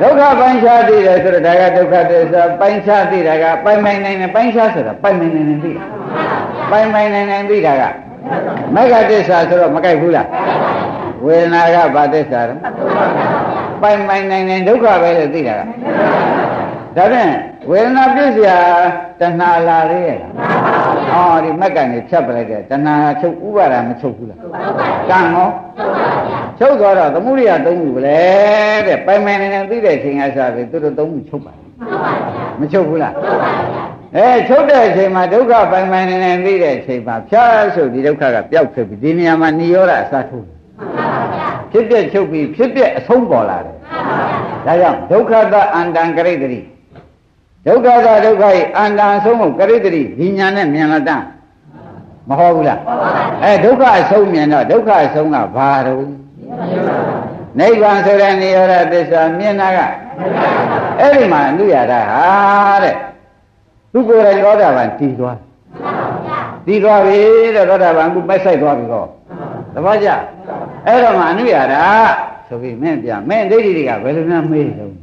ဒုက္ခပိုင်းခြားသိတယ်ဆိုတော့ဒါကဒုက္ခသစ္စာပိုင်းခြားသိတာကပိုင်ပိုင်နိုင်နိုင်ပိုင်းခြားဆိုတာပိုင်ပိုင်နိုင်နိုင်သိတာပိုင်ပိုင်နိုင်နိုင်သိတာကမဂ္ဂသစ္စာဆိုတော့မကြိုက်ဘူးလားဝေဒနာကဘာသစ္စာလဲပိုင်ပိုင်နိုင်နိုင်ဒုက္ခပဲလို့သိတာကဒါဖြင့်ဝေဒနာပြည့်စရာတဏှာလာရရဲ့ ဟောဒီမက်ကနေဖြတ်ပလိုက်တဲ့တဏှာချုပ်ဥပါဒမချုပ်ဘူးလားကံဟောချုပ်သွားတော့သမှုရိယသုံးခုပဲတဲ့ပိုင်ပိုင်နေနေသိတဲ့အချိန်ကစားပြီသူတို့သုံးခုချုပ်ပါမချုပ်ဘူးလားအဲချုပ်တဲ့အချိန်မှာဒုက္ခပိုင်ပိုင်နေနေသိတဲ့အချိန်မှာဖြားဆိုဒီဒုက္ခကပျောက်ဖြစ်ပြီဒီနေရာမှာនិရောဓအစားထိုးဖြစ်ပြချုပ်ပြီးဖြစ်ပြအဆုံးပေါ်လာတယ်ဒါကြောင့်ဒုက္ခတအန္တံကရိတ္တိ ဒုက္ခသာဒုက္ခရဲ့အန္တန်ဆုံးကိုကရိတ္တိဒီညာနဲ့မြင်လာတတ်မဟုတ်ဘူးလားအဲဒုက္ခအဆုံးမြင်တော့ဒုက္ခအဆုံးကဘာတော့နိဗ္ဗာန်ဆိုတဲ့နေရတဲ့သစ္စာမြင်တာကအဲ့ဒီမှာအနုရတာဟာတဲ့သူကိုယ်တိုင်သောတာပန်တည်သွားတည်သွားပြီတဲ့သောတာပန်ကမိုက်ဆိုင်သွားပြီတော့သဘောကျအဲ့တော့မှအနုရတာဆိုပြီးမင်းပြမင်းဒိဋ္ဌိတွေကဘယ်လိုများမေးတော့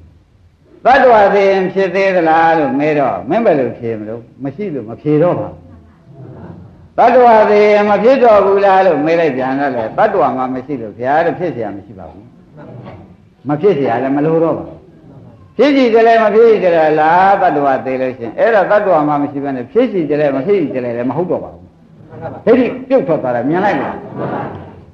သတ္တဝါသိရင်ဖြစ်သေးသလားလို့မေးတော့မင်းဘယ်လိုဖြေမလို့မရှိလို့မဖြေတော့ပါဘူးတတ္တဝါသိရင်မဖြစ်တော့ဘူးလားလို့မေးလိုက်ပြန်တော့လေတတ္တဝါမှမရှိလို့ဘုရားတော့ဖြစ်เสียမရှိပါဘူးမဖြစ်เสียလည်းမလိုတော့ပါဘူးဖြစ်ကြည့်တယ်လည်းမဖြစ်ကြတယ်လားတတ္တဝါသိလို့ရှင်အဲ့ဒါတတ္တဝါမှမရှိဘဲနဲ့ဖြစ်ကြည့်တယ်လည်းမဖြစ်ကြည့်တယ်လည်းမဟုတ်တော့ပါဘူးဒိဋ္ဌိပြုတ်ထွက်သွားတာမြင်လိုက်ပါ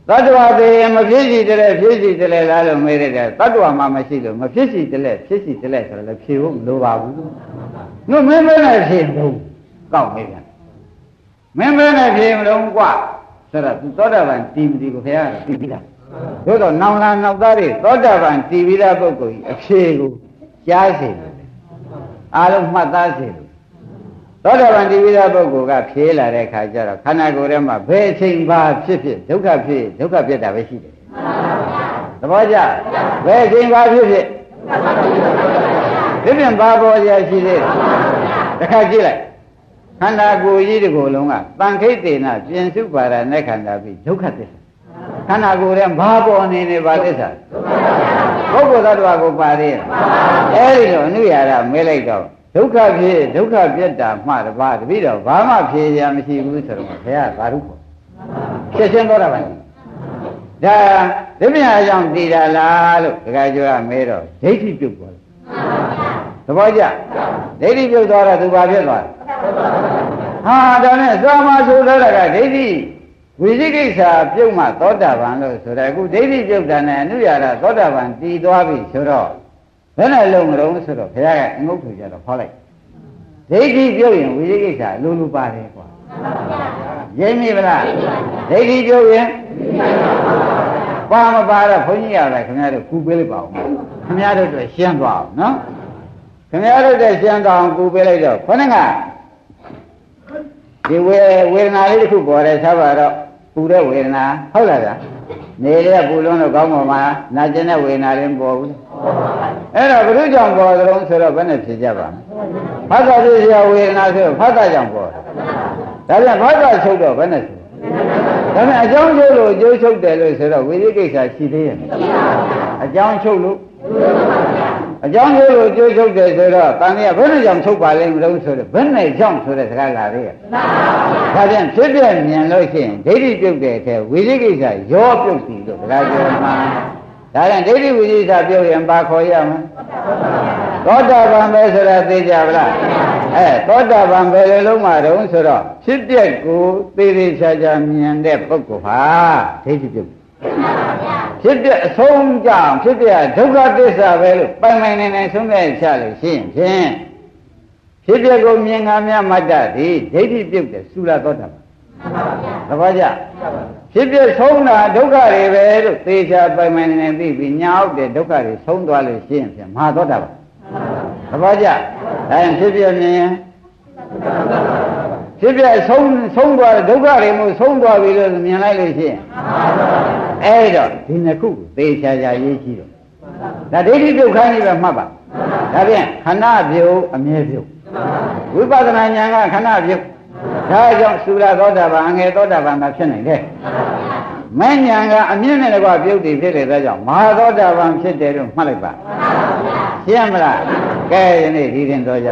သတ္တဝါသေးရင်မဖြစ်စီတလဲဖြစ်စီတလဲလားလို့မေးရတယ်သတ္တဝါမှမရှိလို့မဖြစ်စီတလဲဖြစ်စီတလဲဆိုတော့လည်းဖြေဖို့မလိုပါဘူး။ငါမင်းမင်းနဲ့ဖြေမလို့ကောက်မေးပြန်။မင်းမင်းနဲ့ဖြေမလို့ကွာဆိုတော့သူသောတာပန်တီမတီကိုခင်ဗျားတီးပြီးလား။သို့တော့နောင်လာနောက်သားတွေသောတာပန်တီပြီးသားပုဂ္ဂိုလ်ကြီးအဖြေကိုကြားစေတယ်။အားလုံးမှတ်သားစေတယ် သောတာပန်ဒီဝိဒပုဂ္ဂိုလ်ကဖြေးလာတဲ့အခါကျတော့ခန္ဓာကိုယ်ထဲမှာဘယ်အချိန်ပါဖြစ်ဖြစ်ဒုက္ခဖြစ်ဒုက္ခပြတ်တာပဲရှိတယ်သဘောကျဘယ်အချိန်ပါဖြစ်ဖြစ်ဒီပြင်ပါပေါ်ရရှိသေးတယ်တခါကြည့်လိုက်ခန္ဓာကိုယ်ကြီးတစ်ခုလုံးကတန်ခိတ်တေနပြင်စုပါရနဲ့ခန္ဓာပြီးဒုက္ခသစ္စာခန္ဓာကိုယ်ထဲဘာပေါ်နေနေပါသစ္စာပုဂ္ဂိုလ်သတ္တဝါကိုပါသေးလားအဲဒီလိုအနုရာရမဲလိုက်တော့ ဒုက္ခဖြစ်ဒုက္ခပြတ်တာမှတပါးတပိတော့ဘာမှဖြေရမရှိဘူးဆိုတော့ဘုရားဘာလို့ခေါ်ဖြစ်ချင်းတော့တာပါဒါဒိဋ္ဌိအကြောင်းတည်တာလားလို့ဒကာကျော်ကမဲတော့ဒိဋ္ဌိပြုတ်သွားတယ်သဘောကျဒိဋ္ဌိပြုတ်သွားတော့သူဘာဖြစ်သွားလဲဟာဒါနဲ့သာမဆိုတော့ကဒိဋ္ဌိဝိသိကိစ္စပြုတ်မှသောတာပန်လို့ဆိုတော့အခုဒိဋ္ဌိပြုတ်တာနဲ့အနုရာရသောတာပန်တည်သွားပြီဆိုတော့ ဘယ်နဲ့လုံးမလုံးဆိုတော့ဘုရားကအငုတ်ထူကြတော့ခေါ်လိုက်ဒိဋ္ဌိပြုတ်ရင်ဝိသိကိစ္စအလိုလိုပါတယ်ကွာရင်းမိဗလားဒိဋ္ဌိပြုတ်ရင်ပါမပါတော့ဘုန်းကြီးရလိုက်ခင်ဗျားတို့ကူပေးလိုက်ပါဦးခင်ဗျားတို့အတွက်ရှင်းသွားအောင်နော်ခင်ဗျားတို့အတွက်ရှင်းသွားအောင်ကူပေးလိုက်တော့ခொနဲ့ကဒီဝေဝေဒနာလေးတစ်ခုပေါ်တယ်ဆက်ပါတော့ပူတဲ့ဝေဒနာဟုတ်လားဗျာနေတဲ့ပူလုံးတော့ကောင်းပါမှာနာကျင်တဲ့ဝေဒနာလည်းမပေါ်ဘူး အဲ့တော့ဘုရုကြောင့်ပေါ်သလုံးဆိုတော့ဘယ်နဲ့ဖြစ်ကြပါမလဲဖတ်တာဖြစ်ရဝေဒနာဆိုဖတ်တာကြောင့်ပေါ်တယ်ဒါပြန်ဖတ်တာချုပ်တော့ဘယ်နဲ့ဆိုဒါပေမဲ့အကြောင်းချုပ်လို့အကျိုးချုပ်တယ်လို့ဆိုတော့ဝိသိကိစ္စရှိသေးရဲ့အကြောင်းချုပ်လို့အကြောင်းကျိုးလို့ကျိုးချုပ်တယ်ဆိုတော့တန်မြတ်ဘယ်နဲ့ကြောင့်ချုပ်ပါလဲမလို့ဆိုတော့ဘယ်နဲ့ကြောင့်ဆိုတဲ့စကားလာသေးရဲ့ဒါပြန်ဖြစ်ပြမြင်လို့ရှိရင်ဒိဋ္ဌိပြုတ်တဲ့အထက်ဝိသိကိစ္စရောပြုတ်ပြီလို့စကားပြောမှာ ဒါပြန်ဒိဋ္ဌိဝိသိကိစ္စပြုတ်ရင်ဘာခေါ်ရမလဲသောတာပန်ပဲဆိုတာသိကြပါလားအဲသောတာပန်ပဲလေလုံးမှာတုံးဆိုတော့ဖြစ်ပြက်ကိုသေသေးချာချာမြင်တဲ့ပုဂ္ဂိုလ်ဟာဒိဋ္ဌိပြုတ်ဖြစ်တဲ့အဆုံးကြောင့်ဖြစ်တဲ့ဒုက္ခသစ္စာပဲလို့ပိုင်ပိုင်နေနေဆုံးဖြတ်ချလို့ရှိရင်ဖြင့်ဖြစ်တဲ့ကိုမြင်ငါမြမတ္တသည်ဒိဋ္ဌိပြုတ်တဲ့သုရသောတာပန် သဘောကျဖြစ်ဖြစ်ဆုံးတာဒုက္ခတွေပဲလို့သေချာပိုင်ပိုင်နေနေသိပြီးညာအောင်တဲ့ဒုက္ခတွေဆုံးသွားလို့ရှိရင်ဖြင့်မဟာသောတာပန်သဘောကျအဲဖြစ်ဖြစ်မြင်ရင်ဖြစ်ဖြစ်ဆုံးဆုံးသွားတဲ့ဒုက္ခတွေမို့ဆုံးသွားပြီလို့မြင်လိုက်လို့ရှိရင်အဲ့တော့ဒီနှစ်ခုသေချာချာရေးကြည့်တော့ဒါဒိဋ္ဌိပြုတ်ခိုင်းနေပဲမှတ်ပါဒါဖြင့်ခဏပြုတ်အမြဲပြုတ်ဝိပဿနာဉာဏ်ကခဏပြုတ် ဒါကြောင့်သုရသောတာပန်အငယ်သောတာပန်မှာဖြစ်နိုင်တယ်မဉ္ဇဏ်ကအမြင့်နဲ့တကွပြုတ်တည်ဖြစ်တဲ့အတွက်ကြောင့်မဟာသောတာပန်ဖြစ်တယ်လို့မှတ်လိုက်ပါရှင်းမလားကဲယနေ့ဒီရင်တော်ကြ